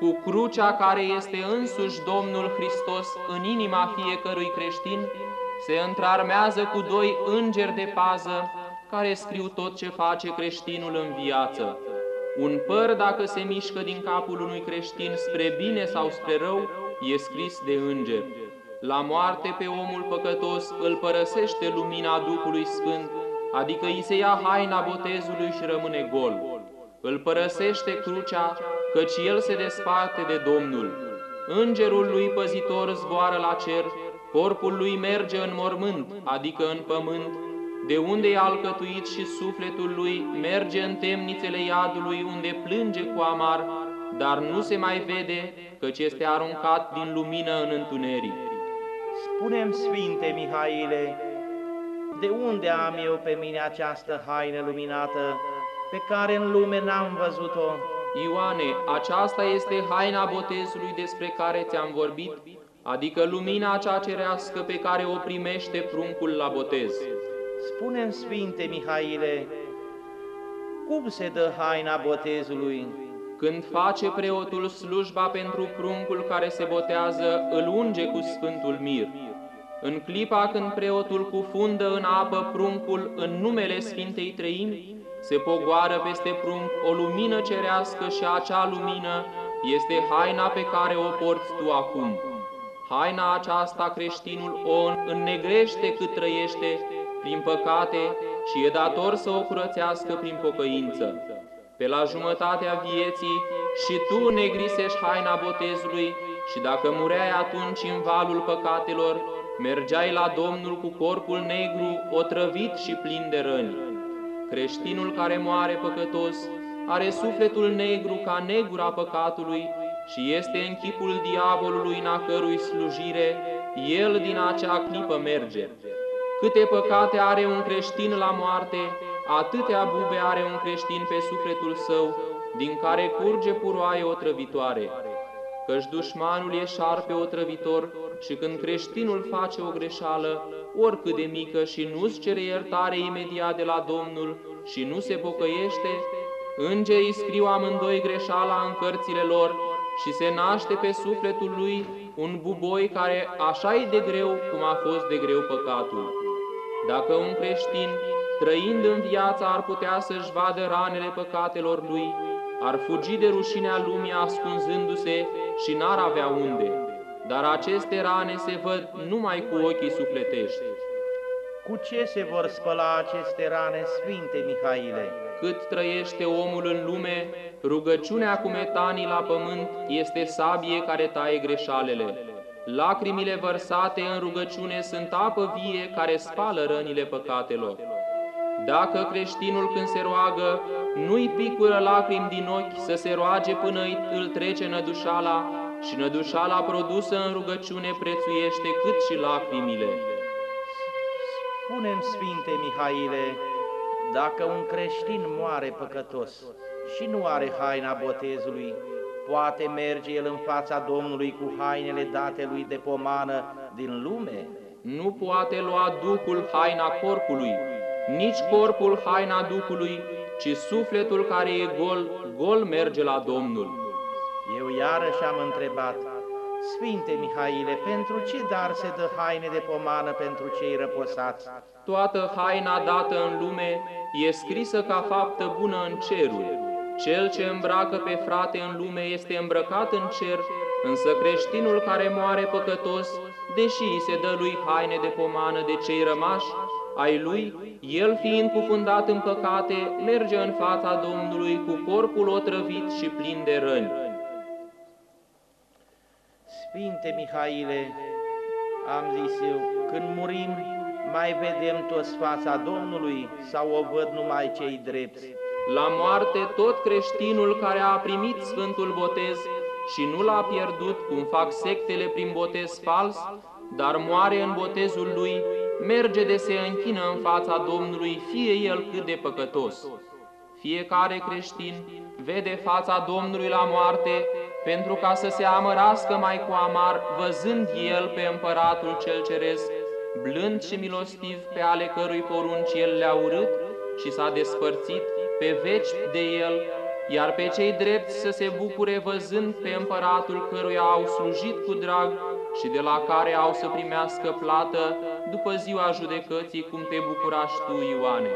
cu crucea care este însuși Domnul Hristos în inima fiecărui creștin, se întrarmează cu doi îngeri de pază care scriu tot ce face creștinul în viață. Un păr, dacă se mișcă din capul unui creștin spre bine sau spre rău, e scris de înger. La moarte pe omul păcătos îl părăsește lumina Duhului Sfânt, adică îi se ia haina botezului și rămâne gol. Îl părăsește crucea, căci el se desparte de Domnul. Îngerul lui păzitor zboară la cer, corpul lui merge în mormânt, adică în pământ, de unde e alcătuit și sufletul lui merge în temnițele iadului, unde plânge cu amar, dar nu se mai vede, căci este aruncat din lumină în întuneric. Spunem, Sfinte Mihaile, de unde am eu pe mine această haină luminată, pe care în lume n-am văzut-o? Ioane, aceasta este haina botezului despre care ți-am vorbit, adică lumina acea cerească pe care o primește pruncul la botez. Spunem, Sfinte Mihaile, cum se dă haina botezului? Când face preotul slujba pentru pruncul care se botează, îl unge cu Sfântul Mir. În clipa când preotul cufundă în apă pruncul în numele Sfintei Treimi, se pogoară peste prunc o lumină cerească și acea lumină este haina pe care o porți tu acum. Haina aceasta creștinul o înnegrește cât trăiește prin păcate și e dator să o curățească prin pocăință. Pe la jumătatea vieții și tu negrisești haina botezului și dacă mureai atunci în valul păcatelor, mergeai la Domnul cu corpul negru, otrăvit și plin de răni. Creștinul care moare păcătos are sufletul negru ca negura păcatului și este în chipul diavolului în a cărui slujire el din acea clipă merge. Câte păcate are un creștin la moarte, atâtea bube are un creștin pe sufletul său, din care curge puroaie otrăvitoare. Căci dușmanul e șarpe otrăvitor și când creștinul face o greșeală, oricât de mică și nu-ți cere iertare imediat de la Domnul și nu se pocăiește, îngerii scriu amândoi greșeala în cărțile lor și se naște pe sufletul lui un buboi care așa e de greu cum a fost de greu păcatul. Dacă un creștin, trăind în viața, ar putea să-și vadă ranele păcatelor lui, ar fugi de rușinea lumii ascunzându-se și n-ar avea unde, dar aceste rane se văd numai cu ochii sufletești. Cu ce se vor spăla aceste rane, Sfinte Mihaile? Cât trăiește omul în lume, rugăciunea cu metanii la pământ este sabie care taie greșalele. Lacrimile vărsate în rugăciune sunt apă vie care spală rănile păcatelor. Dacă creștinul când se roagă, nu-i picură lacrimi din ochi să se roage până îl trece nădușala și nădușala produsă în rugăciune prețuiește cât și lacrimile. Spunem, Sfinte Mihaile, dacă un creștin moare păcătos și nu are haina botezului, poate merge el în fața Domnului cu hainele date lui de pomană din lume? Nu poate lua Duhul haina corpului, nici corpul haina Duhului, ci sufletul care e gol, gol merge la Domnul. Eu iarăși am întrebat, Sfinte Mihaile, pentru ce dar se dă haine de pomană pentru cei răposați? Toată haina dată în lume e scrisă ca faptă bună în cerul. Cel ce îmbracă pe frate în lume este îmbrăcat în cer, însă creștinul care moare păcătos, deși îi se dă lui haine de pomană de cei rămași, ai lui, el fiind cufundat în păcate, merge în fața Domnului cu corpul otrăvit și plin de răni. Sfinte Mihaile, am zis eu, când murim, mai vedem toți fața Domnului sau o văd numai cei drepți? La moarte, tot creștinul care a primit Sfântul Botez și nu l-a pierdut, cum fac sectele prin botez fals, dar moare în botezul lui, merge de se închină în fața Domnului, fie el cât de păcătos. Fiecare creștin vede fața Domnului la moarte pentru ca să se amărască mai cu amar, văzând el pe împăratul cel ceresc, blând și milostiv pe ale cărui porunci el le-a urât și s-a despărțit pe veci de el, iar pe cei drepți să se bucure văzând pe împăratul căruia au slujit cu drag și de la care au să primească plată după ziua judecății, cum te bucurași tu, Ioane.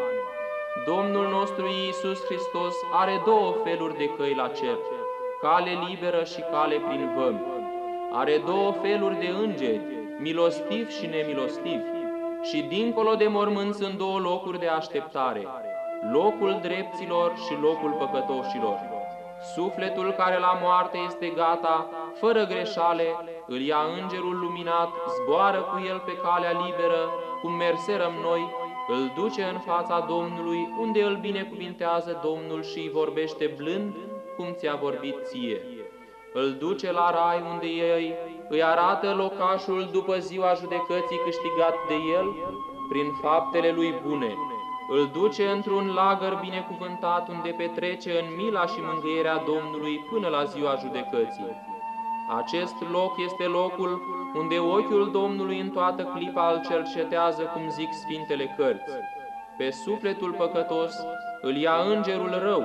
Domnul nostru Iisus Hristos are două feluri de căi la cer, cale liberă și cale prin văm. Are două feluri de îngeri, milostiv și nemilostiv, și dincolo de mormânt sunt două locuri de așteptare, locul drepților și locul păcătoșilor. Sufletul care la moarte este gata, fără greșale, îl ia îngerul luminat, zboară cu el pe calea liberă, cum merserăm noi, îl duce în fața Domnului, unde îl binecuvintează Domnul și îi vorbește blând, cum ți-a vorbit ție. Îl duce la rai unde ei îi arată locașul după ziua judecății câștigat de el, prin faptele lui bune. Îl duce într-un lagăr binecuvântat unde petrece în mila și mângâierea Domnului până la ziua judecății. Acest loc este locul unde ochiul Domnului în toată clipa îl cercetează, cum zic Sfintele Cărți. Pe sufletul păcătos îl ia îngerul rău,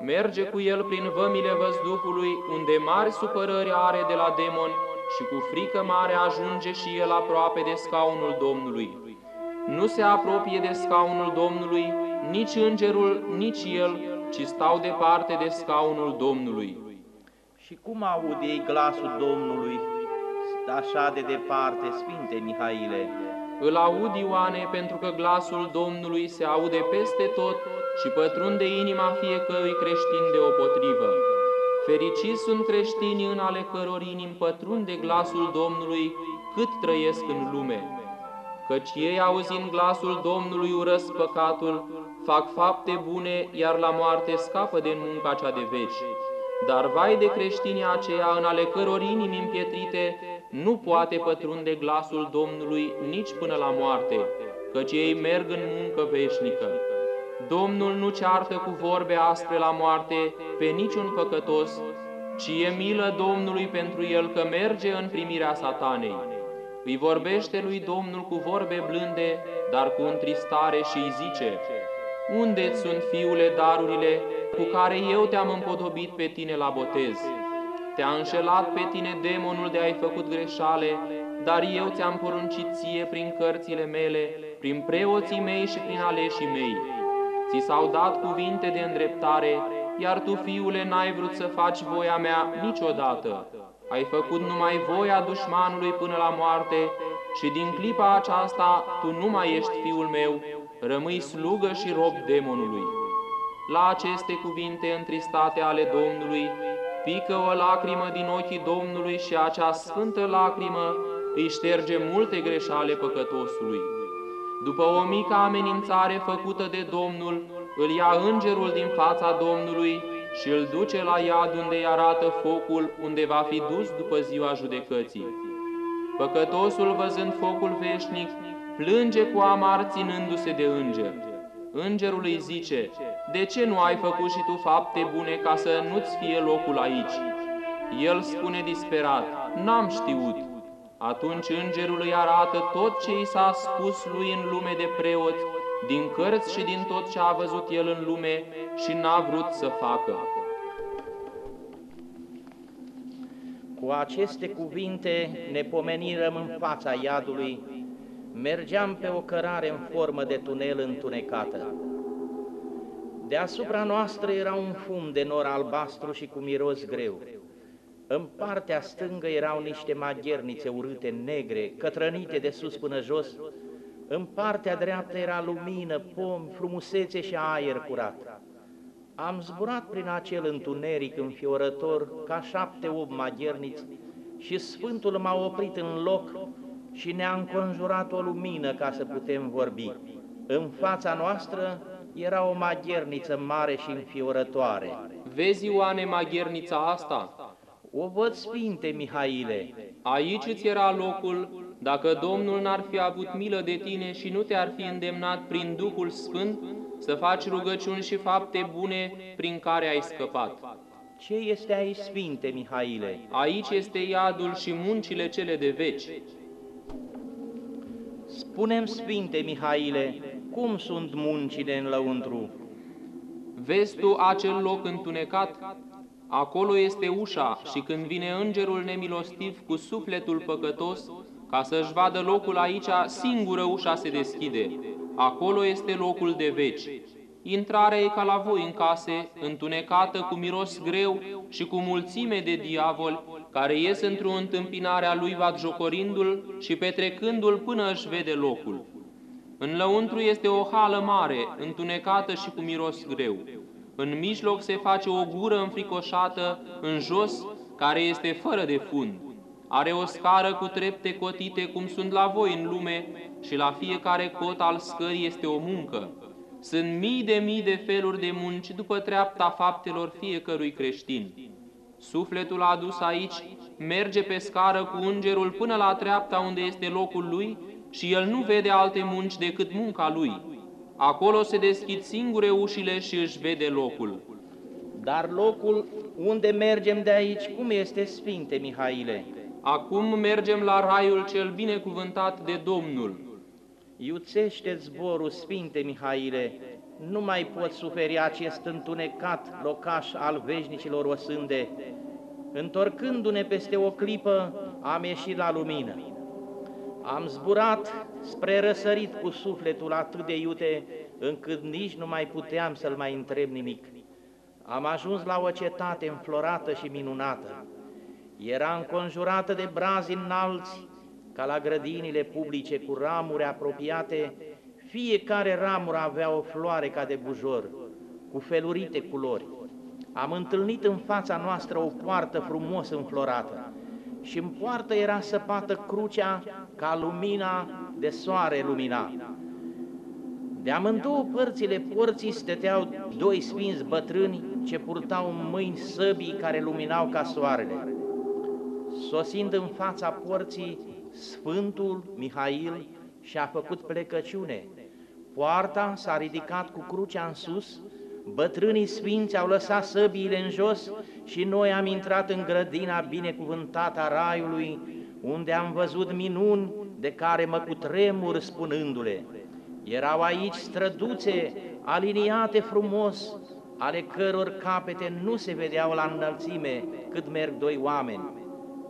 merge cu el prin vămile văzduhului, unde mari supărări are de la demoni și cu frică mare ajunge și el aproape de scaunul Domnului. Nu se apropie de scaunul Domnului nici îngerul, nici el, ci stau departe de scaunul Domnului. Și cum aud ei glasul Domnului așa de departe, Sfinte Mihaile? Îl aud, Ioane, pentru că glasul Domnului se aude peste tot și pătrunde inima fiecărui creștin deopotrivă. Fericiți sunt creștinii în ale căror inim pătrunde glasul Domnului cât trăiesc în lume. Căci ei, auzind glasul Domnului, urăsc păcatul, fac fapte bune, iar la moarte scapă de munca cea de veci. Dar vai de creștinii aceia în ale căror inimi împietrite nu poate pătrunde glasul Domnului nici până la moarte, căci ei merg în muncă veșnică. Domnul nu ceartă cu vorbe aspre la moarte pe niciun păcătos, ci e milă Domnului pentru el că merge în primirea satanei. Îi vorbește lui Domnul cu vorbe blânde, dar cu întristare și îi zice, Unde sunt, fiule, darurile cu care eu te-am împodobit pe tine la botez? Te-a înșelat pe tine demonul de ai făcut greșale, dar eu ți-am poruncit ție prin cărțile mele, prin preoții mei și prin aleșii mei. Ți s-au dat cuvinte de îndreptare, iar tu, fiule, n-ai vrut să faci voia mea niciodată. Ai făcut numai voia dușmanului până la moarte și din clipa aceasta tu nu mai ești fiul meu, rămâi slugă și rob demonului. La aceste cuvinte întristate ale Domnului, pică o lacrimă din ochii Domnului și acea sfântă lacrimă îi șterge multe greșale păcătosului. După o mică amenințare făcută de Domnul, îl ia îngerul din fața Domnului și îl duce la iad unde îi arată focul unde va fi dus după ziua judecății. Păcătosul, văzând focul veșnic, plânge cu amar ținându-se de înger. Îngerul îi zice, de ce nu ai făcut și tu fapte bune ca să nu-ți fie locul aici? El spune disperat, n-am știut. Atunci îngerul îi arată tot ce i s-a spus lui în lume de preoți, din cărți și din tot ce a văzut el în lume și n-a vrut să facă. Cu aceste cuvinte ne pomenirăm în fața iadului, mergeam pe o cărare în formă de tunel întunecată. Deasupra noastră era un fum de nor albastru și cu miros greu. În partea stângă erau niște maghernițe urâte negre, cătrănite de sus până jos, În partea dreaptă era lumină, pomi, frumusețe și aer curat. Am zburat prin acel întuneric înfiorător ca șapte-opt magherniți și Sfântul m-a oprit în loc și ne-a înconjurat o lumină ca să putem vorbi. În fața noastră era o magherniță mare și înfiorătoare. Vezi, Ioane, maghernița asta? O văd, Sfinte Mihaile. Aici îți era locul, dacă Domnul n-ar fi avut milă de tine și nu te-ar fi îndemnat prin Duhul Sfânt să faci rugăciuni și fapte bune prin care ai scăpat. Ce este aici, Sfinte Mihaile? Aici este iadul și muncile cele de veci. Spunem, Sfinte Mihaile, cum sunt muncile în lăuntru? Vezi tu acel loc întunecat? Acolo este ușa și când vine îngerul nemilostiv cu sufletul păcătos, ca să-și vadă locul aici, singură ușa se deschide. Acolo este locul de veci. Intrarea e ca la voi în case, întunecată cu miros greu și cu mulțime de diavoli, care ies într-o întâmpinare a lui jocorindu-l și petrecându-l până își vede locul. În lăuntru este o hală mare, întunecată și cu miros greu. În mijloc se face o gură înfricoșată, în jos, care este fără de fund. Are o scară cu trepte cotite cum sunt la voi în lume și la fiecare cot al scării este o muncă. Sunt mii de mii de feluri de munci după treapta faptelor fiecărui creștin. Sufletul adus aici merge pe scară cu îngerul până la treapta unde este locul lui și el nu vede alte munci decât munca lui. Acolo se deschid singure ușile și își vede locul. Dar locul unde mergem de aici, cum este, Sfinte Mihaile? Acum mergem la raiul cel binecuvântat de Domnul. Iuțește zborul, Sfinte Mihaile, nu mai pot suferi acest întunecat locaș al veșnicilor osânde. Întorcându-ne peste o clipă, am ieșit la lumină. Am zburat spre răsărit cu sufletul atât de iute, încât nici nu mai puteam să-l mai întreb nimic. Am ajuns la o cetate înflorată și minunată. Era înconjurată de brazi înalți, ca la grădinile publice cu ramuri apropiate, fiecare ramură avea o floare ca de bujor, cu felurite culori. Am întâlnit în fața noastră o poartă frumos înflorată și în poartă era săpată crucea ca lumina de soare lumina. De amândouă părțile porții stăteau doi sfinți bătrâni ce purtau în mâini săbii care luminau ca soarele. Sosind în fața porții, Sfântul Mihail și-a făcut plecăciune. Poarta s-a ridicat cu crucea în sus, bătrânii sfinți au lăsat săbiile în jos și noi am intrat în grădina binecuvântată a Raiului, unde am văzut minuni de care mă cutremur spunându-le. Erau aici străduțe aliniate frumos, ale căror capete nu se vedeau la înălțime cât merg doi oameni.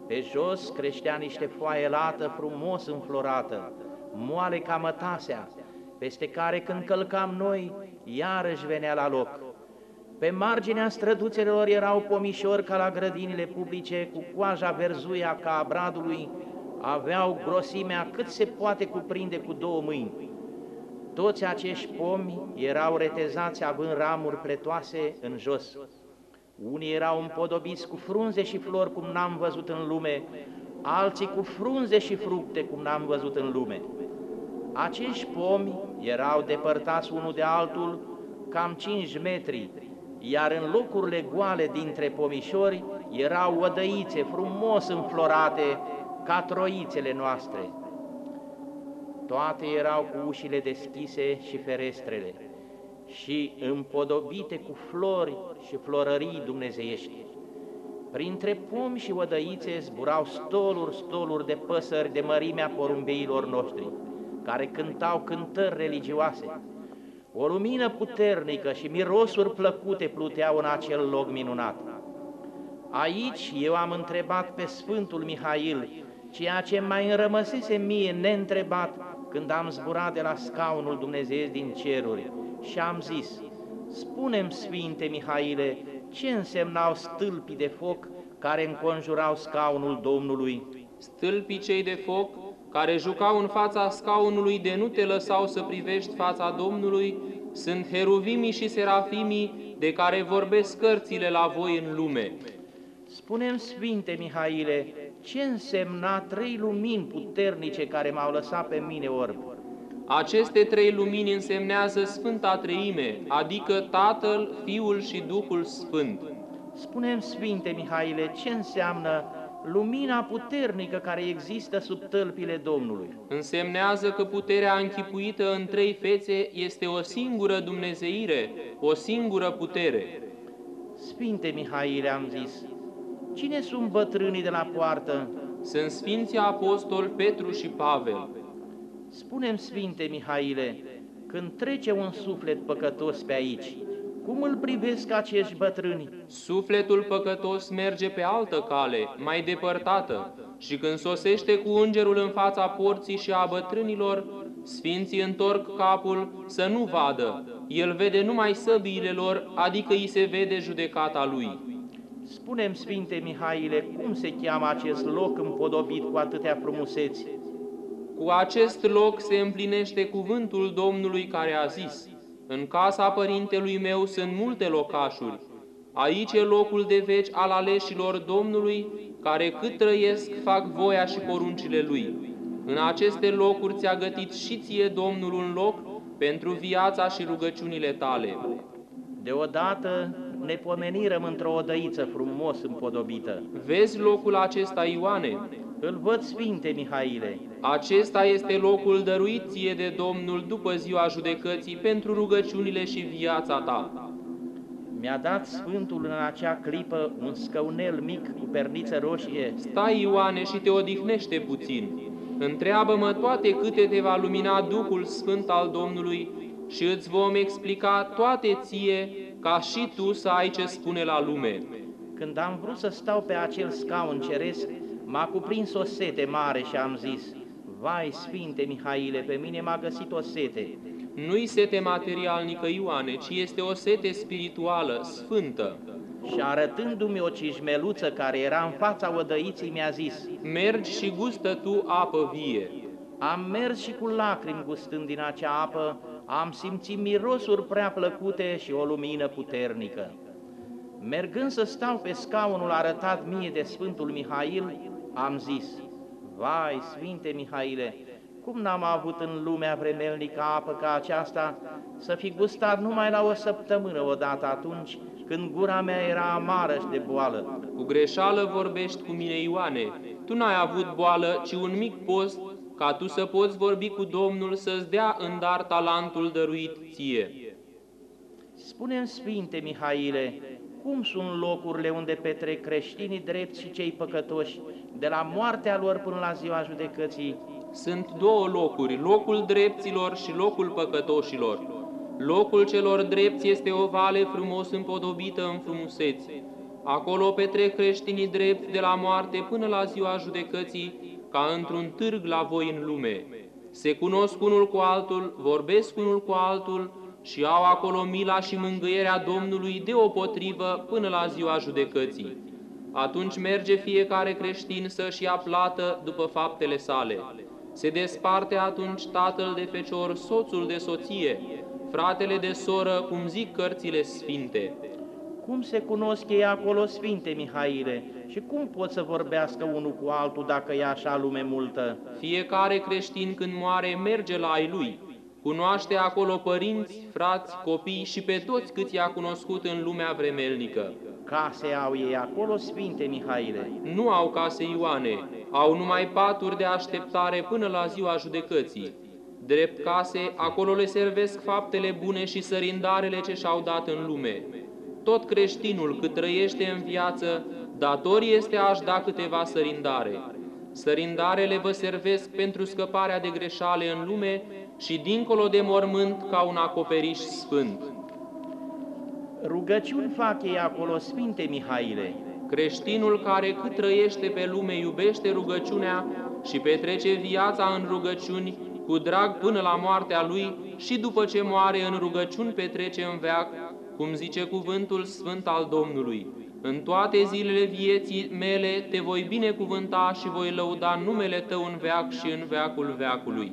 Pe jos creștea niște foaie lată frumos înflorată, moale ca mătasea, peste care când călcam noi, iarăși venea la loc. Pe marginea străduțelor erau pomișori ca la grădinile publice, cu coaja verzuia ca a bradului, aveau grosimea cât se poate cuprinde cu două mâini. Toți acești pomi erau retezați având ramuri pletoase în jos. Unii erau împodobiți cu frunze și flori cum n-am văzut în lume, alții cu frunze și fructe cum n-am văzut în lume. Acești pomi erau depărtați unul de altul cam 5 metri, iar în locurile goale dintre pomișori erau odăițe frumos înflorate ca troițele noastre. Toate erau cu ușile deschise și ferestrele și împodobite cu flori și florării dumnezeiești. Printre pomi și odăițe zburau stoluri, stoluri de păsări de mărimea porumbeilor noștri, care cântau cântări religioase. O lumină puternică și mirosuri plăcute pluteau în acel loc minunat. Aici eu am întrebat pe Sfântul Mihail, ceea ce mai înrămăsese mie neîntrebat când am zburat de la scaunul Dumnezeu din ceruri și am zis, Spunem, Sfinte Mihaile, ce însemnau stâlpii de foc care înconjurau scaunul Domnului? Stâlpii cei de foc care jucau în fața scaunului de nu te lăsau să privești fața Domnului, sunt heruvimii și serafimii de care vorbesc cărțile la voi în lume. Spunem, Sfinte Mihaile, ce însemna trei lumini puternice care m-au lăsat pe mine orb? Aceste trei lumini însemnează Sfânta Treime, adică Tatăl, Fiul și Duhul Sfânt. Spunem, Sfinte Mihaile, ce înseamnă lumina puternică care există sub tălpile Domnului? Însemnează că puterea închipuită în trei fețe este o singură dumnezeire, o singură putere. Sfinte Mihaile, am zis, cine sunt bătrânii de la poartă? Sunt Sfinții Apostol Petru și Pavel. Spunem, Sfinte Mihaile, când trece un suflet păcătos pe aici, cum îl privesc acești bătrâni? Sufletul păcătos merge pe altă cale, mai depărtată, și când sosește cu îngerul în fața porții și a bătrânilor, sfinții întorc capul să nu vadă. El vede numai săbiile lor, adică îi se vede judecata lui. Spunem, Sfinte Mihaile, cum se cheamă acest loc împodobit cu atâtea frumuseți? Cu acest loc se împlinește cuvântul Domnului care a zis, În casa părintelui meu sunt multe locașuri, aici e locul de veci al aleșilor Domnului, care cât trăiesc fac voia și poruncile Lui. În aceste locuri ți-a gătit și ție Domnul un loc pentru viața și rugăciunile tale. Deodată ne pomenirăm într-o odăiță frumos împodobită. Vezi locul acesta, Ioane? Îl văd, Sfinte Mihaile. Acesta este locul dăruit ție de Domnul după ziua judecății pentru rugăciunile și viața ta. Mi-a dat Sfântul în acea clipă un scăunel mic cu perniță roșie. Stai, Ioane, și te odihnește puțin. Întreabă-mă toate câte te va lumina Duhul Sfânt al Domnului și îți vom explica toate ție ca și tu să ai ce spune la lume. Când am vrut să stau pe acel scaun ceresc, m-a cuprins o sete mare și am zis, Vai, Sfinte Mihaile, pe mine m-a găsit o sete. Nu-i sete materialnică, Ioane, ci este o sete spirituală, sfântă. Și arătându-mi o cijmeluță care era în fața odăiții, mi-a zis, Mergi și gustă tu apă vie. Am mers și cu lacrimi gustând din acea apă, am simțit mirosuri prea plăcute și o lumină puternică. Mergând să stau pe scaunul arătat mie de Sfântul Mihail, am zis, Vai, Sfinte Mihaile, cum n-am avut în lumea vremelnică apă ca aceasta să fi gustat numai la o săptămână odată atunci când gura mea era amară și de boală. Cu greșeală vorbești cu mine, Ioane. Tu n-ai avut boală, ci un mic post, ca tu să poți vorbi cu Domnul să-ți dea în dar talentul dăruit ție. Spune-mi, Sfinte Mihaile, cum sunt locurile unde petrec creștinii drepți și cei păcătoși, de la moartea lor până la ziua judecății? Sunt două locuri, locul drepților și locul păcătoșilor. Locul celor drepți este o vale frumos împodobită în frumuseți. Acolo petrec creștinii drepți de la moarte până la ziua judecății, ca într-un târg la voi în lume. Se cunosc unul cu altul, vorbesc unul cu altul și au acolo mila și mângâierea Domnului deopotrivă până la ziua judecății. Atunci merge fiecare creștin să-și ia plată după faptele sale. Se desparte atunci tatăl de fecior, soțul de soție, fratele de soră, cum zic cărțile sfinte. Cum se cunosc ei acolo, Sfinte Mihaile, și cum pot să vorbească unul cu altul dacă e așa lume multă? Fiecare creștin când moare merge la ai lui, cunoaște acolo părinți, frați, copii și pe toți câți i-a cunoscut în lumea vremelnică. Case au ei acolo, Sfinte Mihaile. Nu au case Ioane, au numai paturi de așteptare până la ziua judecății. Drept case, acolo le servesc faptele bune și sărindarele ce și-au dat în lume. Tot creștinul cât trăiește în viață, dator este a-și da câteva sărindare. Sărindarele vă servesc pentru scăparea de greșale în lume și dincolo de mormânt ca un acoperiș sfânt. Rugăciuni fac ei acolo, Sfinte Mihaile. Creștinul care cât trăiește pe lume iubește rugăciunea și petrece viața în rugăciuni cu drag până la moartea lui și după ce moare în rugăciuni petrece în veac, cum zice cuvântul sfânt al Domnului. În toate zilele vieții mele te voi binecuvânta și voi lăuda numele Tău în veac și în veacul veacului.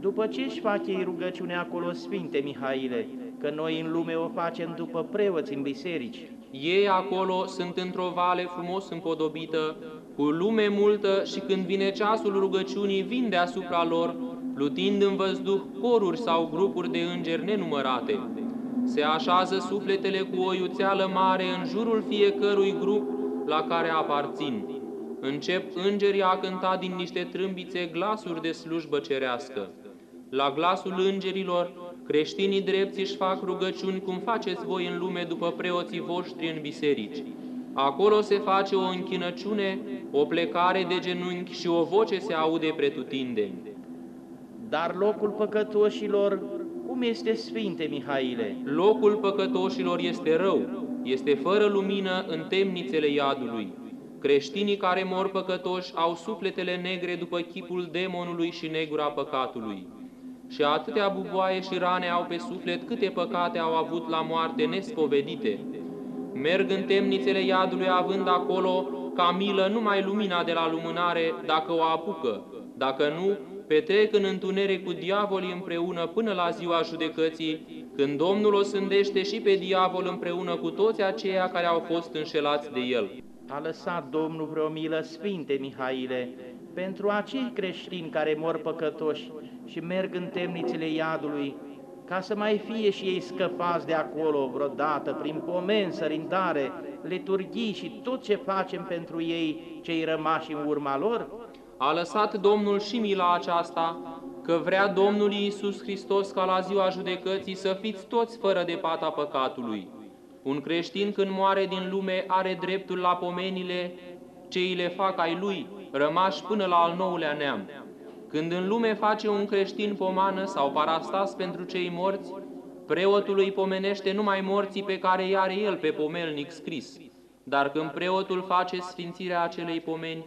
După ce își fac ei rugăciune acolo, Sfinte Mihaile, că noi în lume o facem după preoți în biserici, Ei acolo sunt într-o vale frumos împodobită, cu lume multă și când vine ceasul rugăciunii, vin deasupra lor, plutind în văzduh coruri sau grupuri de îngeri nenumărate. Se așează sufletele cu o iuțeală mare în jurul fiecărui grup la care aparțin. Încep îngerii a cânta din niște trâmbițe glasuri de slujbă cerească. La glasul îngerilor, creștinii drepți își fac rugăciuni cum faceți voi în lume după preoții voștri în biserici. Acolo se face o închinăciune, o plecare de genunchi și o voce se aude pretutindeni. dar locul păcătoșilor, cum este Sfinte Mihaile? Locul păcătoșilor este rău, este fără lumină în temnițele iadului. Creștinii care mor păcătoși au sufletele negre după chipul demonului și negura păcatului. Și atâtea buboaie și rane au pe suflet câte păcate au avut la moarte nespovedite. Merg în temnițele iadului având acolo ca milă numai lumina de la lumânare dacă o apucă, dacă nu, petrec în întuneric cu diavolii împreună până la ziua judecății, când Domnul o sândește și pe diavol împreună cu toți aceia care au fost înșelați de el. A lăsat Domnul vreo milă, Sfinte Mihaile, pentru acei creștini care mor păcătoși și merg în temnițele iadului, ca să mai fie și ei scăpați de acolo vreodată, prin pomeni, sărindare, liturghii și tot ce facem pentru ei, cei rămași în urma lor? A lăsat Domnul și mila aceasta, că vrea Domnul Iisus Hristos ca la ziua judecății să fiți toți fără de pata păcatului. Un creștin când moare din lume are dreptul la pomenile ce îi le fac ai lui, rămași până la al nouălea neam. Când în lume face un creștin pomană sau parastas pentru cei morți, preotul îi pomenește numai morții pe care i are el pe pomelnic scris. Dar când preotul face sfințirea acelei pomeni,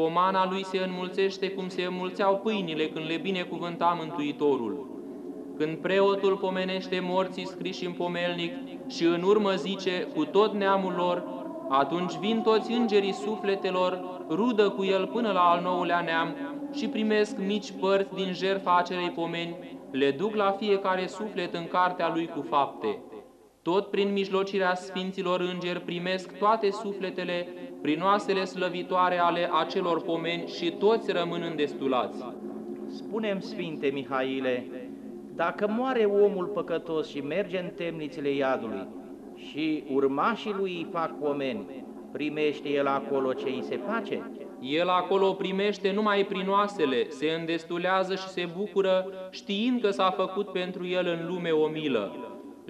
pomana lui se înmulțește cum se înmulțeau pâinile când le binecuvânta Mântuitorul. Când preotul pomenește morții scriși în pomelnic și în urmă zice cu tot neamul lor, atunci vin toți îngerii sufletelor, rudă cu el până la al nouălea neam și primesc mici părți din jertfa acelei pomeni, le duc la fiecare suflet în cartea lui cu fapte. Tot prin mijlocirea Sfinților Îngeri primesc toate sufletele prin oasele slăvitoare ale acelor pomeni și toți rămân îndestulați. Spunem, Sfinte Mihaile, dacă moare omul păcătos și merge în temnițele iadului și urmașii lui îi fac pomeni, primește el acolo ce îi se face? El acolo primește numai prin oasele, se îndestulează și se bucură, știind că s-a făcut pentru el în lume o milă.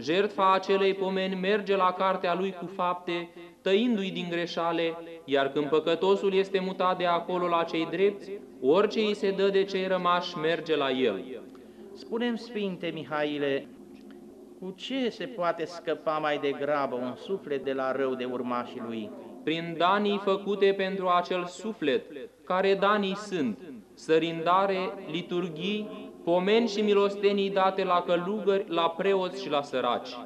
Jertfa acelei pomeni merge la cartea lui cu fapte, tăindu-i din greșale, iar când păcătosul este mutat de acolo la cei drepți, orice îi se dă de cei rămași merge la el. Spunem, Sfinte Mihaile, cu ce se poate scăpa mai degrabă un suflet de la rău de urmașii lui? Prin danii făcute pentru acel suflet, care danii sunt, sărindare, liturghii, pomeni și milostenii date la călugări, la preoți și la săraci.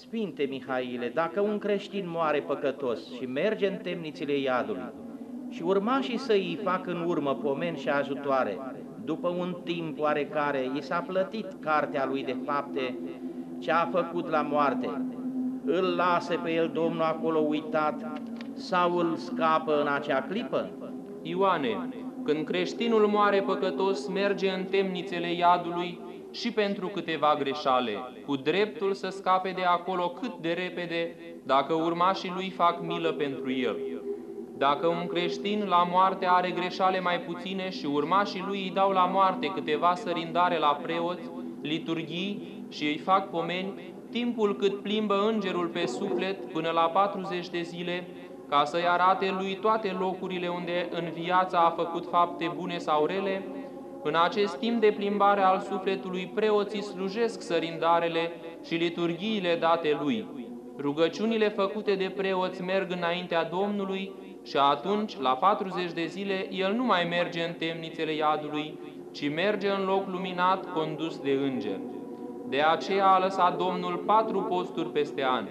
Sfinte Mihaile, dacă un creștin moare păcătos și merge în temnițele iadului și urmașii să îi fac în urmă pomeni și ajutoare, după un timp oarecare i s-a plătit cartea lui de fapte ce a făcut la moarte, îl lasă pe el Domnul acolo uitat sau îl scapă în acea clipă? Ioane, când creștinul moare păcătos, merge în temnițele iadului și pentru câteva greșale, cu dreptul să scape de acolo cât de repede, dacă urmașii lui fac milă pentru el. Dacă un creștin la moarte are greșale mai puține și urmașii lui îi dau la moarte câteva sărindare la preoți, liturghii și îi fac pomeni, timpul cât plimbă îngerul pe suflet până la 40 de zile, ca să-i arate lui toate locurile unde în viața a făcut fapte bune sau rele, în acest timp de plimbare al sufletului, preoții slujesc sărindarele și liturghiile date lui. Rugăciunile făcute de preoți merg înaintea Domnului și atunci, la 40 de zile, el nu mai merge în temnițele iadului, ci merge în loc luminat condus de înger. De aceea a lăsat Domnul patru posturi peste an.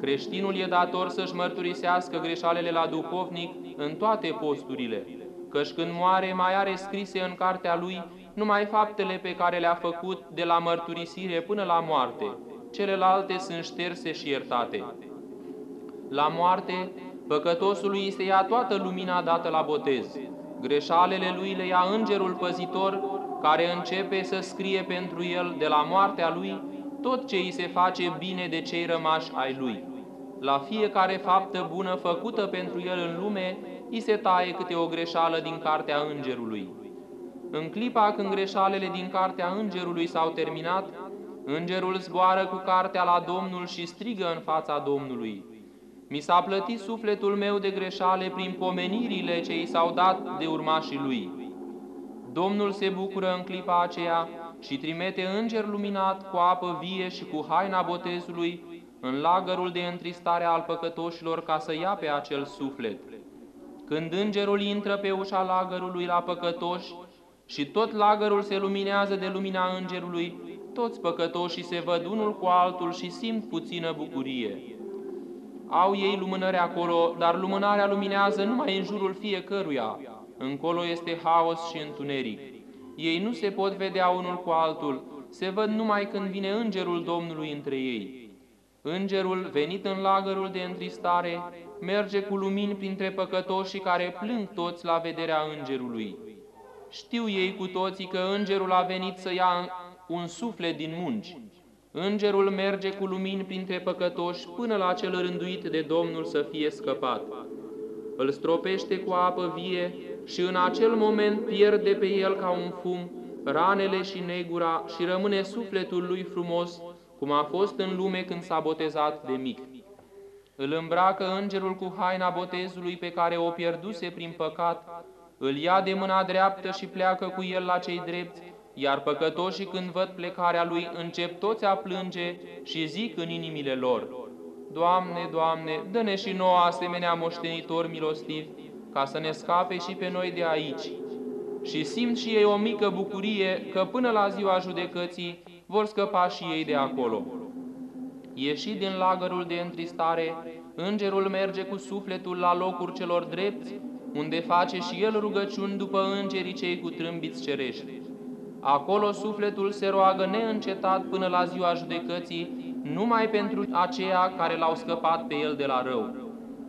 Creștinul e dator să-și mărturisească greșalele la duhovnic în toate posturile, căci când moare mai are scrise în cartea lui numai faptele pe care le-a făcut de la mărturisire până la moarte, celelalte sunt șterse și iertate. La moarte, păcătosului se ia toată lumina dată la botez. Greșalele lui le ia îngerul păzitor, care începe să scrie pentru el de la moartea lui tot ce îi se face bine de cei rămași ai lui. La fiecare faptă bună făcută pentru el în lume, îi se taie câte o greșeală din cartea îngerului. În clipa când greșalele din cartea îngerului s-au terminat, îngerul zboară cu cartea la Domnul și strigă în fața Domnului. Mi s-a plătit sufletul meu de greșale prin pomenirile ce i s-au dat de urmașii lui. Domnul se bucură în clipa aceea și trimite înger luminat cu apă vie și cu haina botezului în lagărul de întristare al păcătoșilor ca să ia pe acel suflet. Când îngerul intră pe ușa lagărului la păcătoși și tot lagărul se luminează de lumina îngerului, toți păcătoșii se văd unul cu altul și simt puțină bucurie. Au ei lumânări acolo, dar lumânarea luminează numai în jurul fiecăruia. Încolo este haos și întuneric. Ei nu se pot vedea unul cu altul, se văd numai când vine îngerul Domnului între ei. Îngerul, venit în lagărul de întristare, merge cu lumini printre păcătoșii care plâng toți la vederea îngerului. Știu ei cu toții că îngerul a venit să ia un suflet din munci. Îngerul merge cu lumini printre păcătoși până la cel rânduit de Domnul să fie scăpat. Îl stropește cu apă vie și în acel moment pierde pe el ca un fum ranele și negura și rămâne sufletul lui frumos, cum a fost în lume când s-a botezat de mic. Îl îmbracă îngerul cu haina botezului pe care o pierduse prin păcat, îl ia de mâna dreaptă și pleacă cu el la cei drepți, iar păcătoșii când văd plecarea lui încep toți a plânge și zic în inimile lor, Doamne, Doamne, dă-ne și nouă asemenea moștenitori milostivi, ca să ne scape și pe noi de aici. Și simt și ei o mică bucurie că până la ziua judecății vor scăpa și ei de acolo. Ieșit din lagărul de întristare, îngerul merge cu sufletul la locuri celor drepți, unde face și el rugăciuni după îngerii cei cu trâmbiți cerești. Acolo sufletul se roagă neîncetat până la ziua judecății, numai pentru aceia care l-au scăpat pe el de la rău.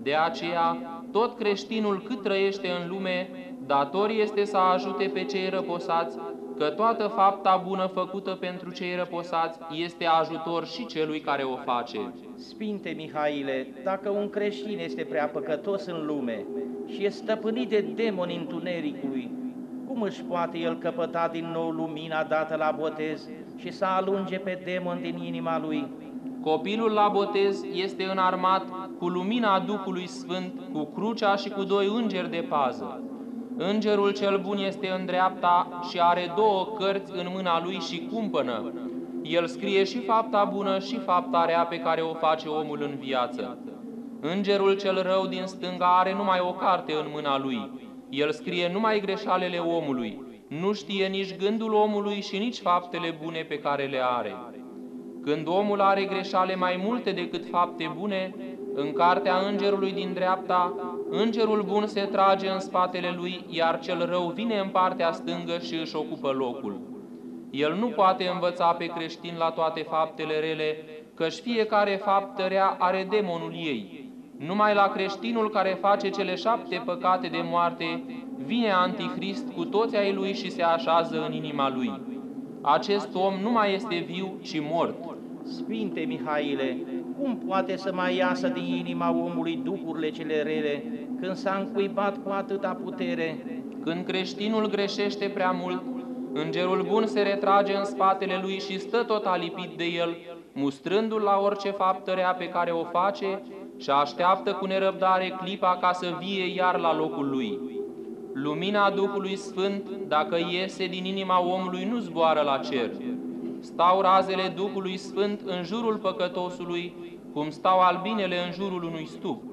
De aceea, tot creștinul cât trăiește în lume, dator este să ajute pe cei răposați, că toată fapta bună făcută pentru cei răposați este ajutor și celui care o face. Sfinte Mihaile, dacă un creștin este prea păcătos în lume și este stăpânit de demoni întunericului, cum își poate el căpăta din nou lumina dată la botez și să alunge pe demon din inima lui? Copilul la botez este înarmat cu lumina Duhului Sfânt, cu crucea și cu doi îngeri de pază. Îngerul cel bun este în dreapta și are două cărți în mâna lui și cumpănă. El scrie și fapta bună și fapta rea pe care o face omul în viață. Îngerul cel rău din stânga are numai o carte în mâna lui. El scrie numai greșalele omului. Nu știe nici gândul omului și nici faptele bune pe care le are. Când omul are greșale mai multe decât fapte bune, în cartea îngerului din dreapta, îngerul bun se trage în spatele lui, iar cel rău vine în partea stângă și își ocupă locul. El nu poate învăța pe creștin la toate faptele rele, căci fiecare faptă rea are demonul ei. Numai la creștinul care face cele șapte păcate de moarte, vine Antichrist cu toți ai lui și se așează în inima lui. Acest om nu mai este viu, ci mort. Sfinte Mihaile, cum poate să mai iasă din inima omului duhurile cele rele când s-a încuibat cu atâta putere? Când creștinul greșește prea mult, îngerul bun se retrage în spatele lui și stă tot alipit de el, mustrându-l la orice faptă rea pe care o face și așteaptă cu nerăbdare clipa ca să vie iar la locul lui. Lumina Duhului Sfânt, dacă iese din inima omului, nu zboară la cer, stau razele Duhului Sfânt în jurul păcătosului, cum stau albinele în jurul unui stup.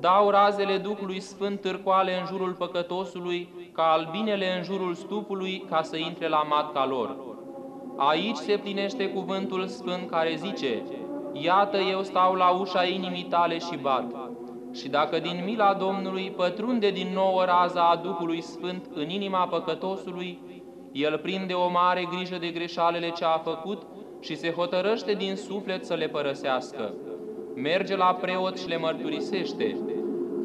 Dau razele Duhului Sfânt târcoale în jurul păcătosului, ca albinele în jurul stupului, ca să intre la matca lor. Aici se plinește cuvântul Sfânt care zice, iată eu stau la ușa inimii tale și bat. Și dacă din mila Domnului pătrunde din nou raza a Duhului Sfânt în inima păcătosului, el prinde o mare grijă de greșalele ce a făcut și se hotărăște din suflet să le părăsească. Merge la preot și le mărturisește.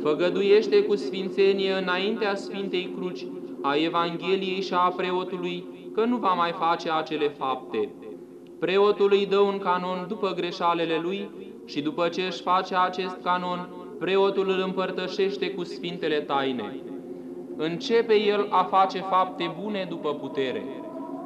Făgăduiește cu sfințenie înaintea Sfintei Cruci a Evangheliei și a preotului că nu va mai face acele fapte. Preotul îi dă un canon după greșalele lui și după ce își face acest canon, preotul îl împărtășește cu sfintele taine. Începe el a face fapte bune după putere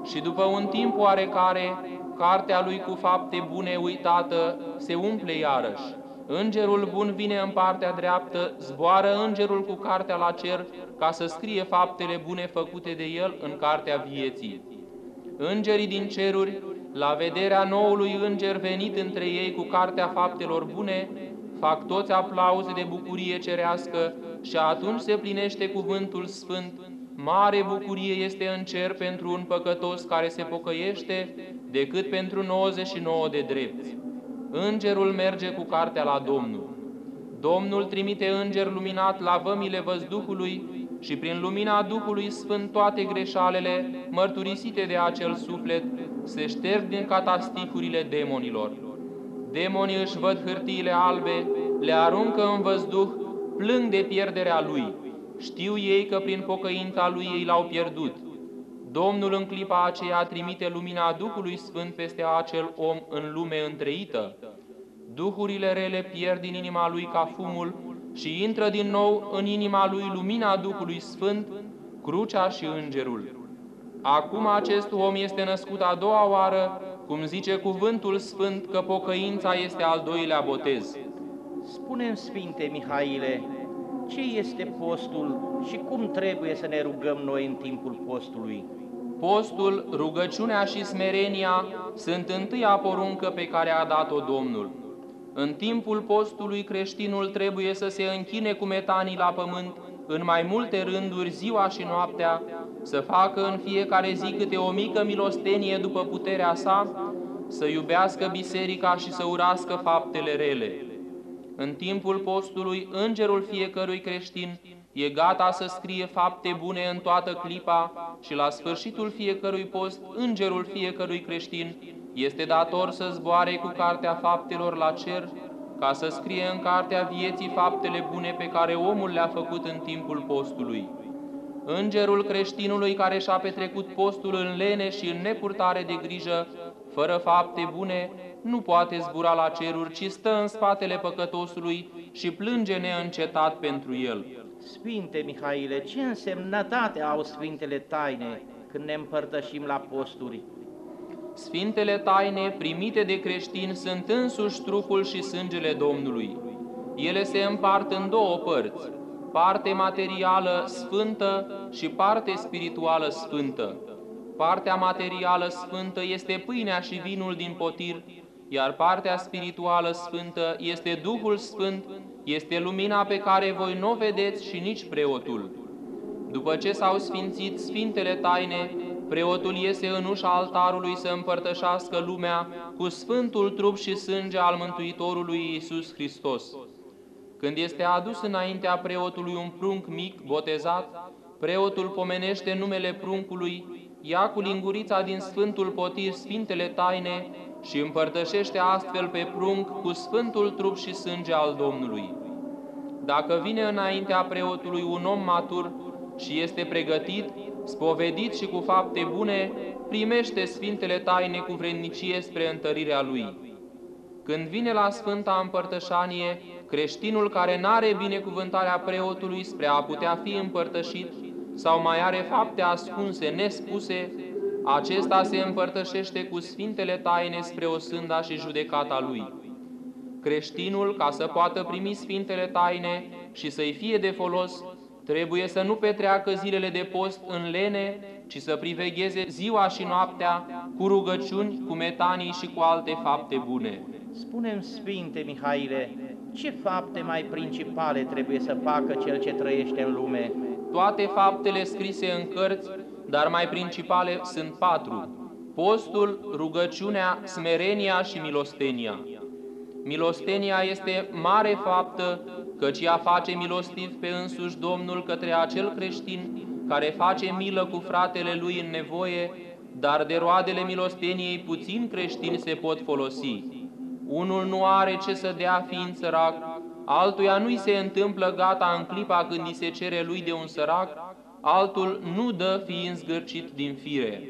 și după un timp oarecare, cartea lui cu fapte bune uitată se umple iarăși. Îngerul bun vine în partea dreaptă, zboară îngerul cu cartea la cer ca să scrie faptele bune făcute de el în cartea vieții. Îngerii din ceruri, la vederea noului înger venit între ei cu cartea faptelor bune, fac toți aplauze de bucurie cerească și atunci se plinește cuvântul sfânt, mare bucurie este în cer pentru un păcătos care se pocăiește, decât pentru 99 de drepți. Îngerul merge cu cartea la Domnul. Domnul trimite înger luminat la vămile văzduhului și prin lumina Duhului Sfânt toate greșalele mărturisite de acel suflet se șterg din catasticurile demonilor. Demonii își văd hârtiile albe, le aruncă în văzduh, plâng de pierderea lui. Știu ei că prin pocăința lui ei l-au pierdut. Domnul în clipa aceea trimite lumina Duhului Sfânt peste acel om în lume întreită. Duhurile rele pierd din inima lui ca fumul și intră din nou în inima lui lumina Duhului Sfânt, crucea și îngerul. Acum acest om este născut a doua oară, cum zice cuvântul Sfânt că pocăința este al doilea botez. Spunem, Sfinte Mihaile, ce este postul și cum trebuie să ne rugăm noi în timpul postului? Postul, rugăciunea și smerenia sunt întâia poruncă pe care a dat-o Domnul. În timpul postului creștinul trebuie să se închine cu metanii la pământ în mai multe rânduri ziua și noaptea, să facă în fiecare zi câte o mică milostenie după puterea sa, să iubească biserica și să urască faptele rele. În timpul postului, îngerul fiecărui creștin e gata să scrie fapte bune în toată clipa și la sfârșitul fiecărui post, îngerul fiecărui creștin este dator să zboare cu cartea faptelor la cer, ca să scrie în cartea vieții faptele bune pe care omul le-a făcut în timpul postului. Îngerul creștinului care și-a petrecut postul în lene și în nepurtare de grijă, fără fapte bune, nu poate zbura la ceruri, ci stă în spatele păcătosului și plânge neîncetat pentru el. Sfinte Mihaile, ce însemnătate au Sfintele Taine când ne împărtășim la posturi? Sfintele taine primite de creștini sunt însuși trupul și sângele Domnului. Ele se împart în două părți, parte materială sfântă și parte spirituală sfântă. Partea materială sfântă este pâinea și vinul din potir, iar partea spirituală sfântă este Duhul Sfânt, este lumina pe care voi nu o vedeți și nici preotul. După ce s-au sfințit sfintele taine, preotul iese în ușa altarului să împărtășească lumea cu sfântul trup și sânge al Mântuitorului Iisus Hristos. Când este adus înaintea preotului un prunc mic, botezat, preotul pomenește numele pruncului, ia cu lingurița din sfântul potir sfintele taine și împărtășește astfel pe prunc cu sfântul trup și sânge al Domnului. Dacă vine înaintea preotului un om matur și este pregătit, spovedit și cu fapte bune, primește Sfintele Taine cu vrednicie spre întărirea lui. Când vine la Sfânta Împărtășanie, creștinul care n-are binecuvântarea preotului spre a putea fi împărtășit sau mai are fapte ascunse, nespuse, acesta se împărtășește cu Sfintele Taine spre o sânda și judecata lui. Creștinul, ca să poată primi Sfintele Taine și să-i fie de folos, Trebuie să nu petreacă zilele de post în lene, ci să privegheze ziua și noaptea cu rugăciuni, cu metanii și cu alte fapte bune. Spunem, Sfinte Mihaile, ce fapte mai principale trebuie să facă cel ce trăiește în lume? Toate faptele scrise în cărți, dar mai principale sunt patru. Postul, rugăciunea, smerenia și milostenia. Milostenia este mare faptă, căci ea face milostiv pe însuși Domnul către acel creștin care face milă cu fratele lui în nevoie, dar de roadele milosteniei puțin creștini se pot folosi. Unul nu are ce să dea fiind sărac, altuia nu-i se întâmplă gata în clipa când îi se cere lui de un sărac, altul nu dă fiind zgârcit din fire.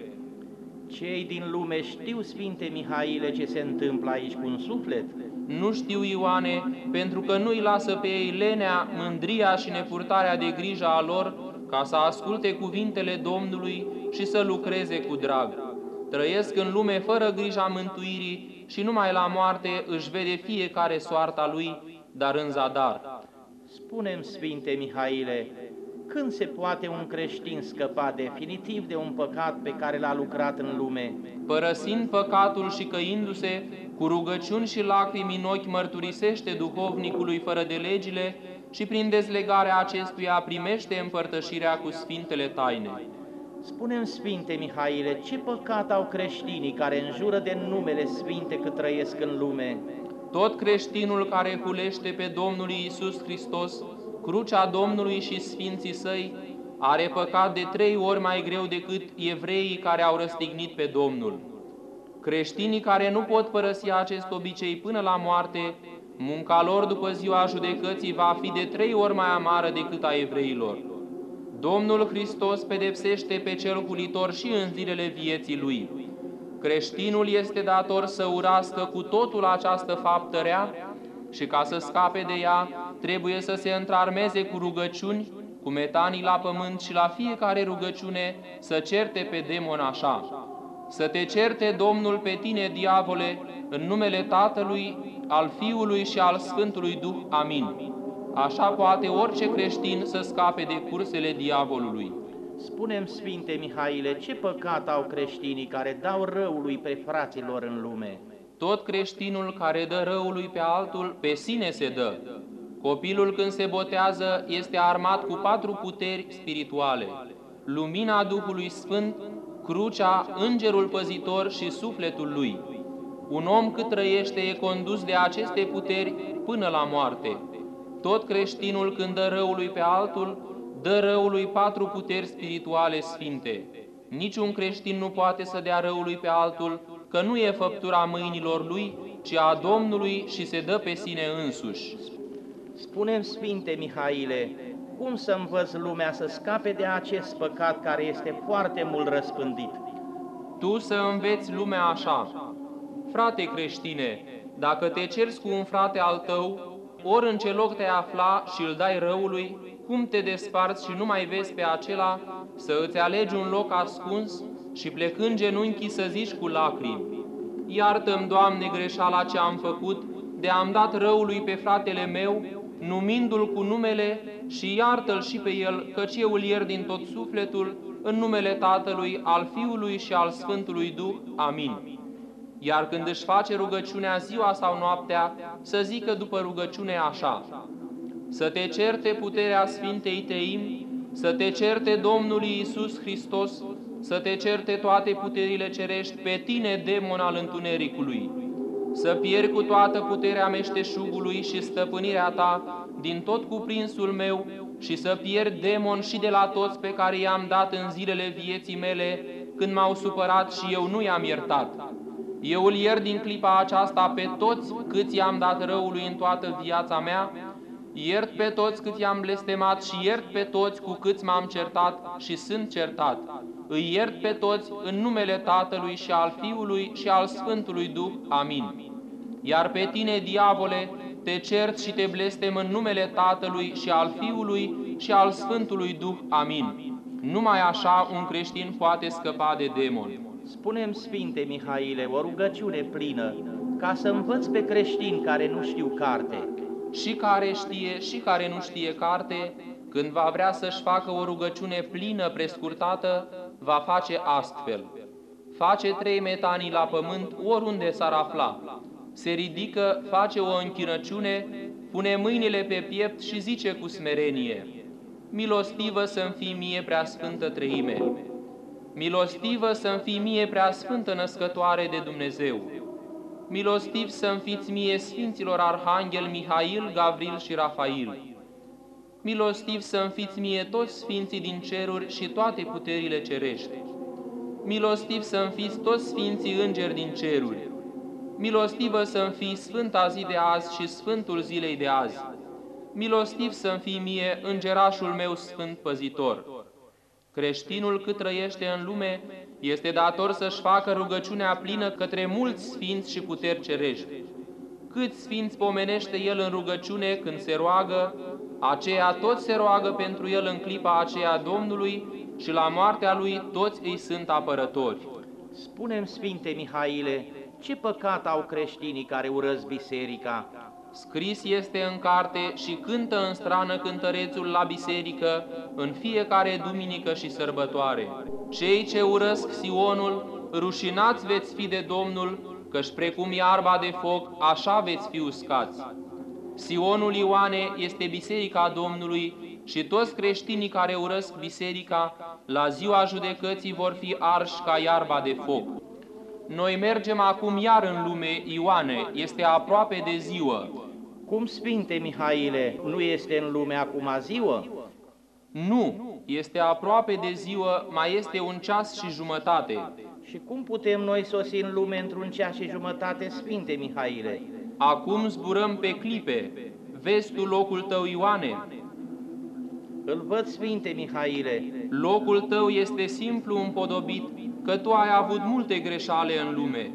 Cei din lume știu, Sfinte Mihaile, ce se întâmplă aici cu un suflet? Nu știu, Ioane, pentru că nu-i lasă pe ei lenea, mândria și nepurtarea de grijă a lor, ca să asculte cuvintele Domnului și să lucreze cu drag. Trăiesc în lume fără grija mântuirii și numai la moarte își vede fiecare soarta lui, dar în zadar. Spunem, Sfinte Mihaile, când se poate un creștin scăpa definitiv de un păcat pe care l-a lucrat în lume? Părăsind păcatul și căindu-se, cu rugăciuni și lacrimi în ochi mărturisește duhovnicului fără de legile și prin dezlegarea acestuia primește împărtășirea cu Sfintele Taine. Spunem, Sfinte Mihaile, ce păcat au creștinii care înjură de numele Sfinte cât trăiesc în lume? Tot creștinul care hulește pe Domnul Iisus Hristos, crucea Domnului și Sfinții Săi, are păcat de trei ori mai greu decât evreii care au răstignit pe Domnul. Creștinii care nu pot părăsi acest obicei până la moarte, munca lor după ziua judecății va fi de trei ori mai amară decât a evreilor. Domnul Hristos pedepsește pe cel hulitor și în zilele vieții lui. Creștinul este dator să urască cu totul această faptă rea și ca să scape de ea, trebuie să se întrarmeze cu rugăciuni, cu metanii la pământ și la fiecare rugăciune să certe pe demon așa. Să te certe Domnul pe tine, diavole, în numele Tatălui, al Fiului și al Sfântului Duh. Amin. Așa poate orice creștin să scape de cursele diavolului. Spunem, Sfinte Mihaile, ce păcat au creștinii care dau răului pe fraților în lume? Tot creștinul care dă răului pe altul, pe sine se dă. Copilul când se botează este armat cu patru puteri spirituale. Lumina Duhului Sfânt, crucea, îngerul păzitor și sufletul lui. Un om cât trăiește e condus de aceste puteri până la moarte. Tot creștinul când dă răului pe altul, dă răului patru puteri spirituale sfinte. Niciun creștin nu poate să dea răului pe altul, că nu e făptura mâinilor lui, ci a Domnului și se dă pe sine însuși. Spunem, Sfinte Mihaile, cum să învăț lumea să scape de acest păcat care este foarte mult răspândit? Tu să înveți lumea așa. Frate creștine, dacă te cerți cu un frate al tău, ori în ce loc te afla și îl dai răului, cum te desparți și nu mai vezi pe acela, să îți alegi un loc ascuns și plecând genunchii să zici cu lacrimi, Iartă-mi, Doamne, greșala ce am făcut, de am dat răului pe fratele meu, numindu-l cu numele și iartă-l și pe el, căci eu îl iert din tot sufletul, în numele Tatălui, al Fiului și al Sfântului Duh. Amin. Iar când își face rugăciunea ziua sau noaptea, să zică după rugăciune așa, Să te certe puterea Sfintei Teim, să te certe Domnul Iisus Hristos, să te certe toate puterile cerești pe tine, demon al întunericului, să pierzi cu toată puterea meșteșugului și stăpânirea ta din tot cuprinsul meu și să pierd demon și de la toți pe care i-am dat în zilele vieții mele, când m-au supărat și eu nu i-am iertat. Eu îl iert din clipa aceasta pe toți câți i-am dat răului în toată viața mea, iert pe toți cât i-am blestemat și iert pe toți cu câți m-am certat și sunt certat. Îi iert pe toți în numele Tatălui și al Fiului și al Sfântului Duh. Amin. Iar pe tine, diavole, te cert și te blestem în numele Tatălui și al Fiului și al Sfântului Duh. Amin. Numai așa un creștin poate scăpa de demoni. Spunem, Sfinte Mihaile, o rugăciune plină, ca să învăț pe creștini care nu știu carte. Și care știe și care nu știe carte, când va vrea să-și facă o rugăciune plină, prescurtată, va face astfel. Face trei metanii la pământ oriunde s-ar afla. Se ridică, face o închinăciune, pune mâinile pe piept și zice cu smerenie, Milostivă să-mi fii mie prea sfântă treime, milostivă să-mi fii mie prea sfântă născătoare de Dumnezeu, Milostiv să-mi fiți mie Sfinților Arhanghel Mihail, Gavril și Rafail. Milostiv să-mi fiți mie toți Sfinții din ceruri și toate puterile cerești. Milostiv să-mi fiți toți Sfinții Îngeri din ceruri. Milostivă să-mi fii Sfânta zi de azi și Sfântul zilei de azi. Milostiv să-mi fii mie Îngerașul meu Sfânt Păzitor. Creștinul cât trăiește în lume este dator să-și facă rugăciunea plină către mulți sfinți și puteri cerești. Câți sfinți pomenește el în rugăciune când se roagă, aceea toți se roagă pentru el în clipa aceea Domnului și la moartea lui toți îi sunt apărători. Spunem, Sfinte Mihaile, ce păcat au creștinii care urăsc biserica? Scris este în carte și cântă în strană cântărețul la biserică în fiecare duminică și sărbătoare. Cei ce urăsc Sionul, rușinați veți fi de Domnul, căci precum iarba de foc, așa veți fi uscați. Sionul Ioane este biserica Domnului și toți creștinii care urăsc biserica, la ziua judecății vor fi arși ca iarba de foc. Noi mergem acum iar în lume, Ioane, este aproape de ziua. Cum, Sfinte Mihaile, nu este în lume acum ziua? Nu, este aproape de ziua, mai este un ceas și jumătate. Și cum putem noi sosi în lume într-un ceas și jumătate, Sfinte Mihaile? Acum zburăm pe clipe. Vezi tu locul tău, Ioane? Îl văd, Sfinte Mihaile. Locul tău este simplu împodobit, că tu ai avut multe greșale în lume.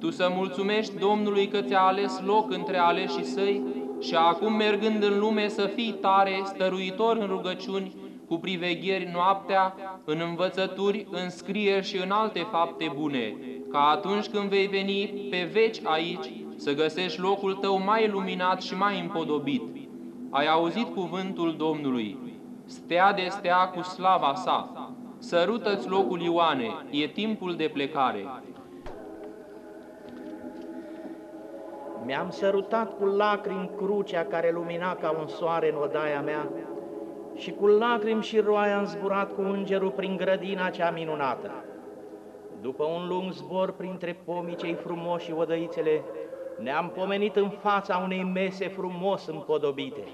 Tu să mulțumești Domnului că ți-a ales loc între aleșii săi și acum mergând în lume să fii tare, stăruitor în rugăciuni, cu privegheri noaptea, în învățături, în scrieri și în alte fapte bune, ca atunci când vei veni pe veci aici, să găsești locul tău mai luminat și mai împodobit. Ai auzit cuvântul Domnului, stea de stea cu slava sa, sărută-ți locul Ioane, e timpul de plecare. Mi-am sărutat cu lacrimi crucea care lumina ca un soare în odaia mea și cu lacrimi și roaia am zburat cu îngerul prin grădina cea minunată. După un lung zbor printre pomii cei frumoși și odăițele, ne-am pomenit în fața unei mese frumos împodobite.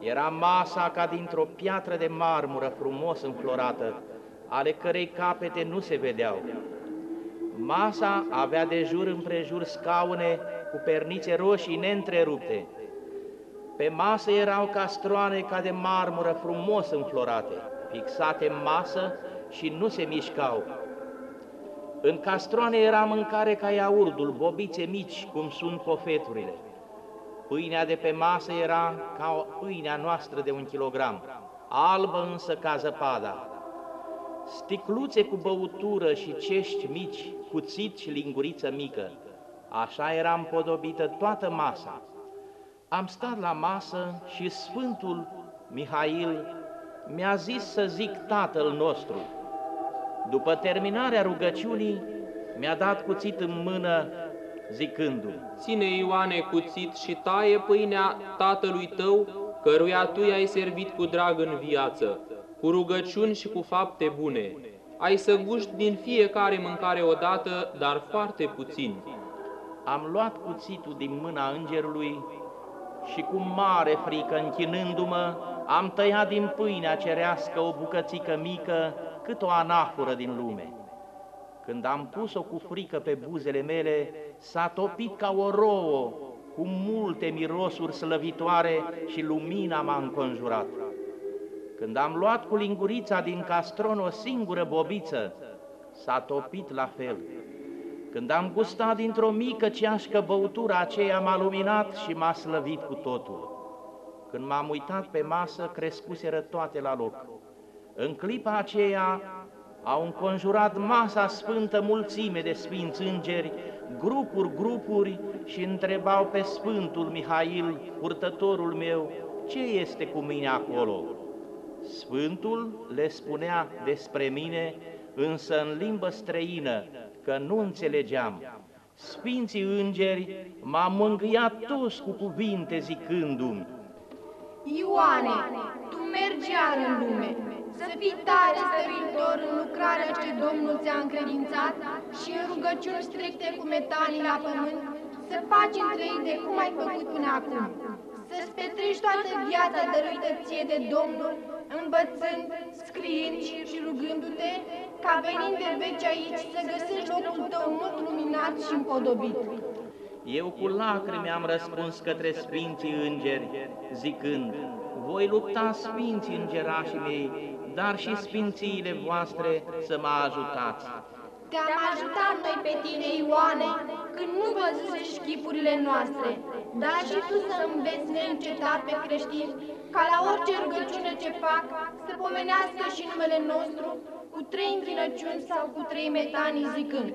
Era masa ca dintr-o piatră de marmură frumos înflorată, ale cărei capete nu se vedeau. Masa avea de jur împrejur scaune cu pernițe roșii neîntrerupte. Pe masă erau castroane ca de marmură frumos înflorate, fixate în masă și nu se mișcau. În castroane era mâncare ca iaurdul, bobițe mici, cum sunt pofeturile. Pâinea de pe masă era ca o pâinea noastră de un kilogram, albă însă ca zăpada. Sticluțe cu băutură și cești mici, cuțit și linguriță mică. Așa era împodobită toată masa. Am stat la masă și Sfântul Mihail mi-a zis să zic Tatăl nostru. După terminarea rugăciunii, mi-a dat cuțit în mână zicându-mi, Ține, Ioane, cuțit și taie pâinea tatălui tău, căruia tu i-ai servit cu drag în viață, cu rugăciuni și cu fapte bune. Ai să guști din fiecare mâncare odată, dar foarte puțin. Am luat cuțitul din mâna îngerului și cu mare frică, închinându-mă, am tăiat din pâinea cerească o bucățică mică, cât o anafură din lume. Când am pus-o cu frică pe buzele mele, s-a topit ca o rouă, cu multe mirosuri slăvitoare și lumina m-a înconjurat. Când am luat cu lingurița din castron o singură bobiță, s-a topit la fel. Când am gustat dintr-o mică ceașcă băutura aceea m-a luminat și m-a slăvit cu totul. Când m-am uitat pe masă, crescuseră toate la loc. În clipa aceea au înconjurat masa sfântă mulțime de sfinți îngeri, grupuri, grupuri și întrebau pe Sfântul Mihail, purtătorul meu, ce este cu mine acolo? Sfântul le spunea despre mine, însă în limbă străină, că nu înțelegeam. Sfinții îngeri m-au mângâiat toți cu cuvinte zicându-mi, Ioane, tu mergi iar în lume, Să fii tare stăruitor în lucrarea ce Domnul ți-a încredințat și în rugăciuni stricte cu metanii la pământ, să faci întreide cum ai făcut până acum. Să-ți petreci toată viața dăruită ție de Domnul, învățând, scriind și rugându-te, ca venind de veci aici să găsești locul tău mult luminat și împodobit. Eu cu lacrimi am răspuns către Sfinții Îngeri, zicând, voi lupta Sfinții Îngerașii mei, dar și Sfințiile voastre să mă ajutați. Te-am ajutat noi pe tine, Ioane, când nu văzusești chipurile noastre, dar și tu să înveți neîncetat pe creștini, ca la orice rugăciune ce fac, să pomenească și numele nostru, cu trei închinăciuni sau cu trei metanii zicând,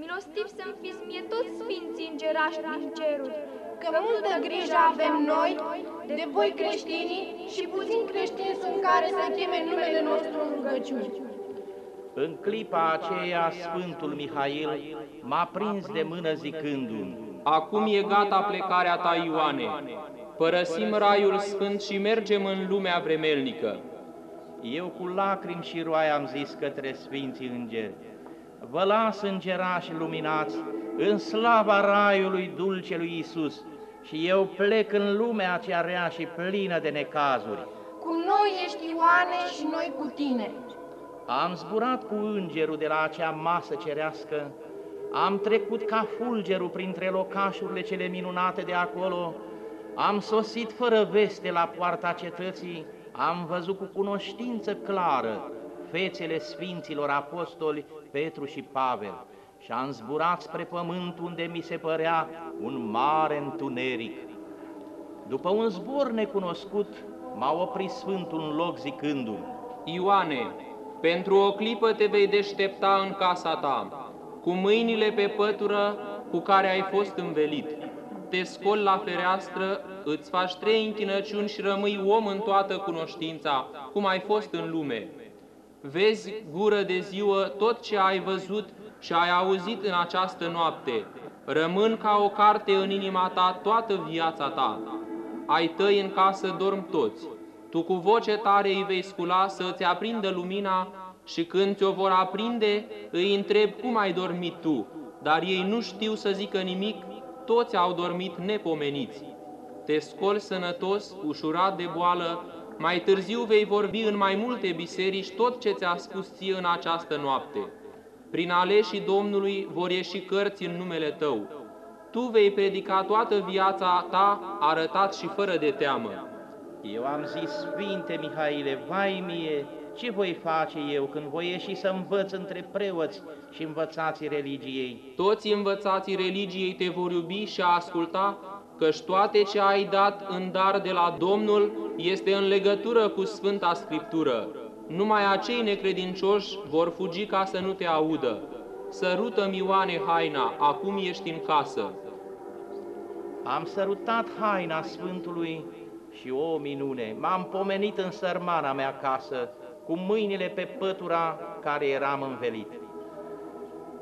Milostiv să-mi fiți mie toți sfinții îngerași din ceruri, că multă grijă avem noi de voi creștinii și puțin creștini sunt care să cheme numele nostru în rugăciuni. În clipa aceea, Sfântul Mihail m-a prins de mână zicându-mi, Acum e gata plecarea ta, Ioane. Părăsim raiul sfânt și mergem în lumea vremelnică. Eu cu lacrimi și roai am zis către Sfinții Îngeri, Vă las îngerași luminați în slava raiului dulcelui Isus și eu plec în lumea aceea rea și plină de necazuri. Cu noi ești Ioane și noi cu tine. Am zburat cu îngerul de la acea masă cerească, am trecut ca fulgerul printre locașurile cele minunate de acolo, am sosit fără veste la poarta cetății, am văzut cu cunoștință clară fețele Sfinților Apostoli Petru și Pavel și am zburat spre pământ unde mi se părea un mare întuneric. După un zbor necunoscut, m-a oprit Sfântul în loc zicându-mi, Ioane, pentru o clipă te vei deștepta în casa ta, cu mâinile pe pătură cu care ai fost învelit. Te scoli la fereastră, îți faci trei închinăciuni și rămâi om în toată cunoștința, cum ai fost în lume. Vezi gură de ziua tot ce ai văzut și ai auzit în această noapte. Rămân ca o carte în inima ta toată viața ta. Ai tăi în casă dorm toți. Tu cu voce tare îi vei scula să îți aprindă lumina și când ți-o vor aprinde, îi întreb cum ai dormit tu, dar ei nu știu să zică nimic, toți au dormit nepomeniți. Te scoli sănătos, ușurat de boală, mai târziu vei vorbi în mai multe biserici tot ce ți-a spus ție în această noapte. Prin aleșii Domnului vor ieși cărți în numele tău. Tu vei predica toată viața ta arătat și fără de teamă. Eu am zis, Sfinte Mihaile, vai mie, ce voi face eu când voi ieși să învăț între preoți și învățații religiei? Toți învățații religiei te vor iubi și a asculta, căci toate ce ai dat în dar de la Domnul este în legătură cu Sfânta Scriptură. Numai acei necredincioși vor fugi ca să nu te audă. Sărută-mi, Ioane, haina, acum ești în casă. Am sărutat haina Sfântului și o minune, m-am pomenit în sărmana mea casă, cu mâinile pe pătura care eram învelit.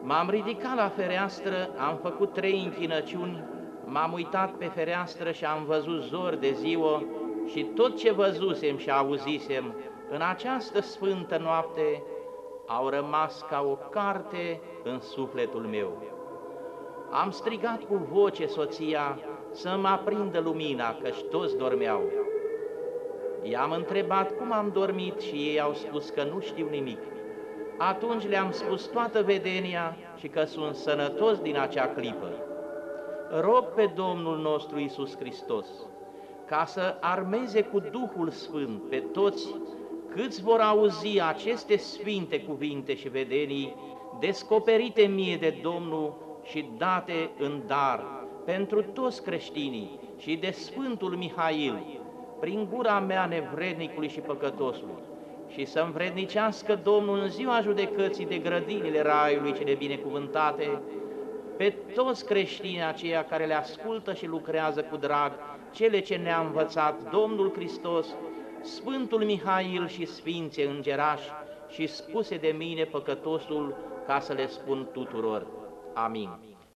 M-am ridicat la fereastră, am făcut trei închinăciuni, m-am uitat pe fereastră și am văzut zor de ziua și tot ce văzusem și auzisem în această sfântă noapte au rămas ca o carte în sufletul meu. Am strigat cu voce soția să mă aprindă lumina, căci toți dormeau. I-am întrebat cum am dormit și ei au spus că nu știu nimic. Atunci le-am spus toată vedenia și că sunt sănătos din acea clipă. Rog pe Domnul nostru Isus Hristos ca să armeze cu Duhul Sfânt pe toți câți vor auzi aceste sfinte cuvinte și vedenii descoperite mie de Domnul și date în dar pentru toți creștinii și de Sfântul Mihail, prin gura mea nevrednicului și păcătosului, și să învrednicească Domnul în ziua judecății de grădinile Raiului cele binecuvântate, pe toți creștinii aceia care le ascultă și lucrează cu drag cele ce ne-a învățat Domnul Hristos, Sfântul Mihail și Sfințe Îngerași și spuse de mine păcătosul ca să le spun tuturor. Amin.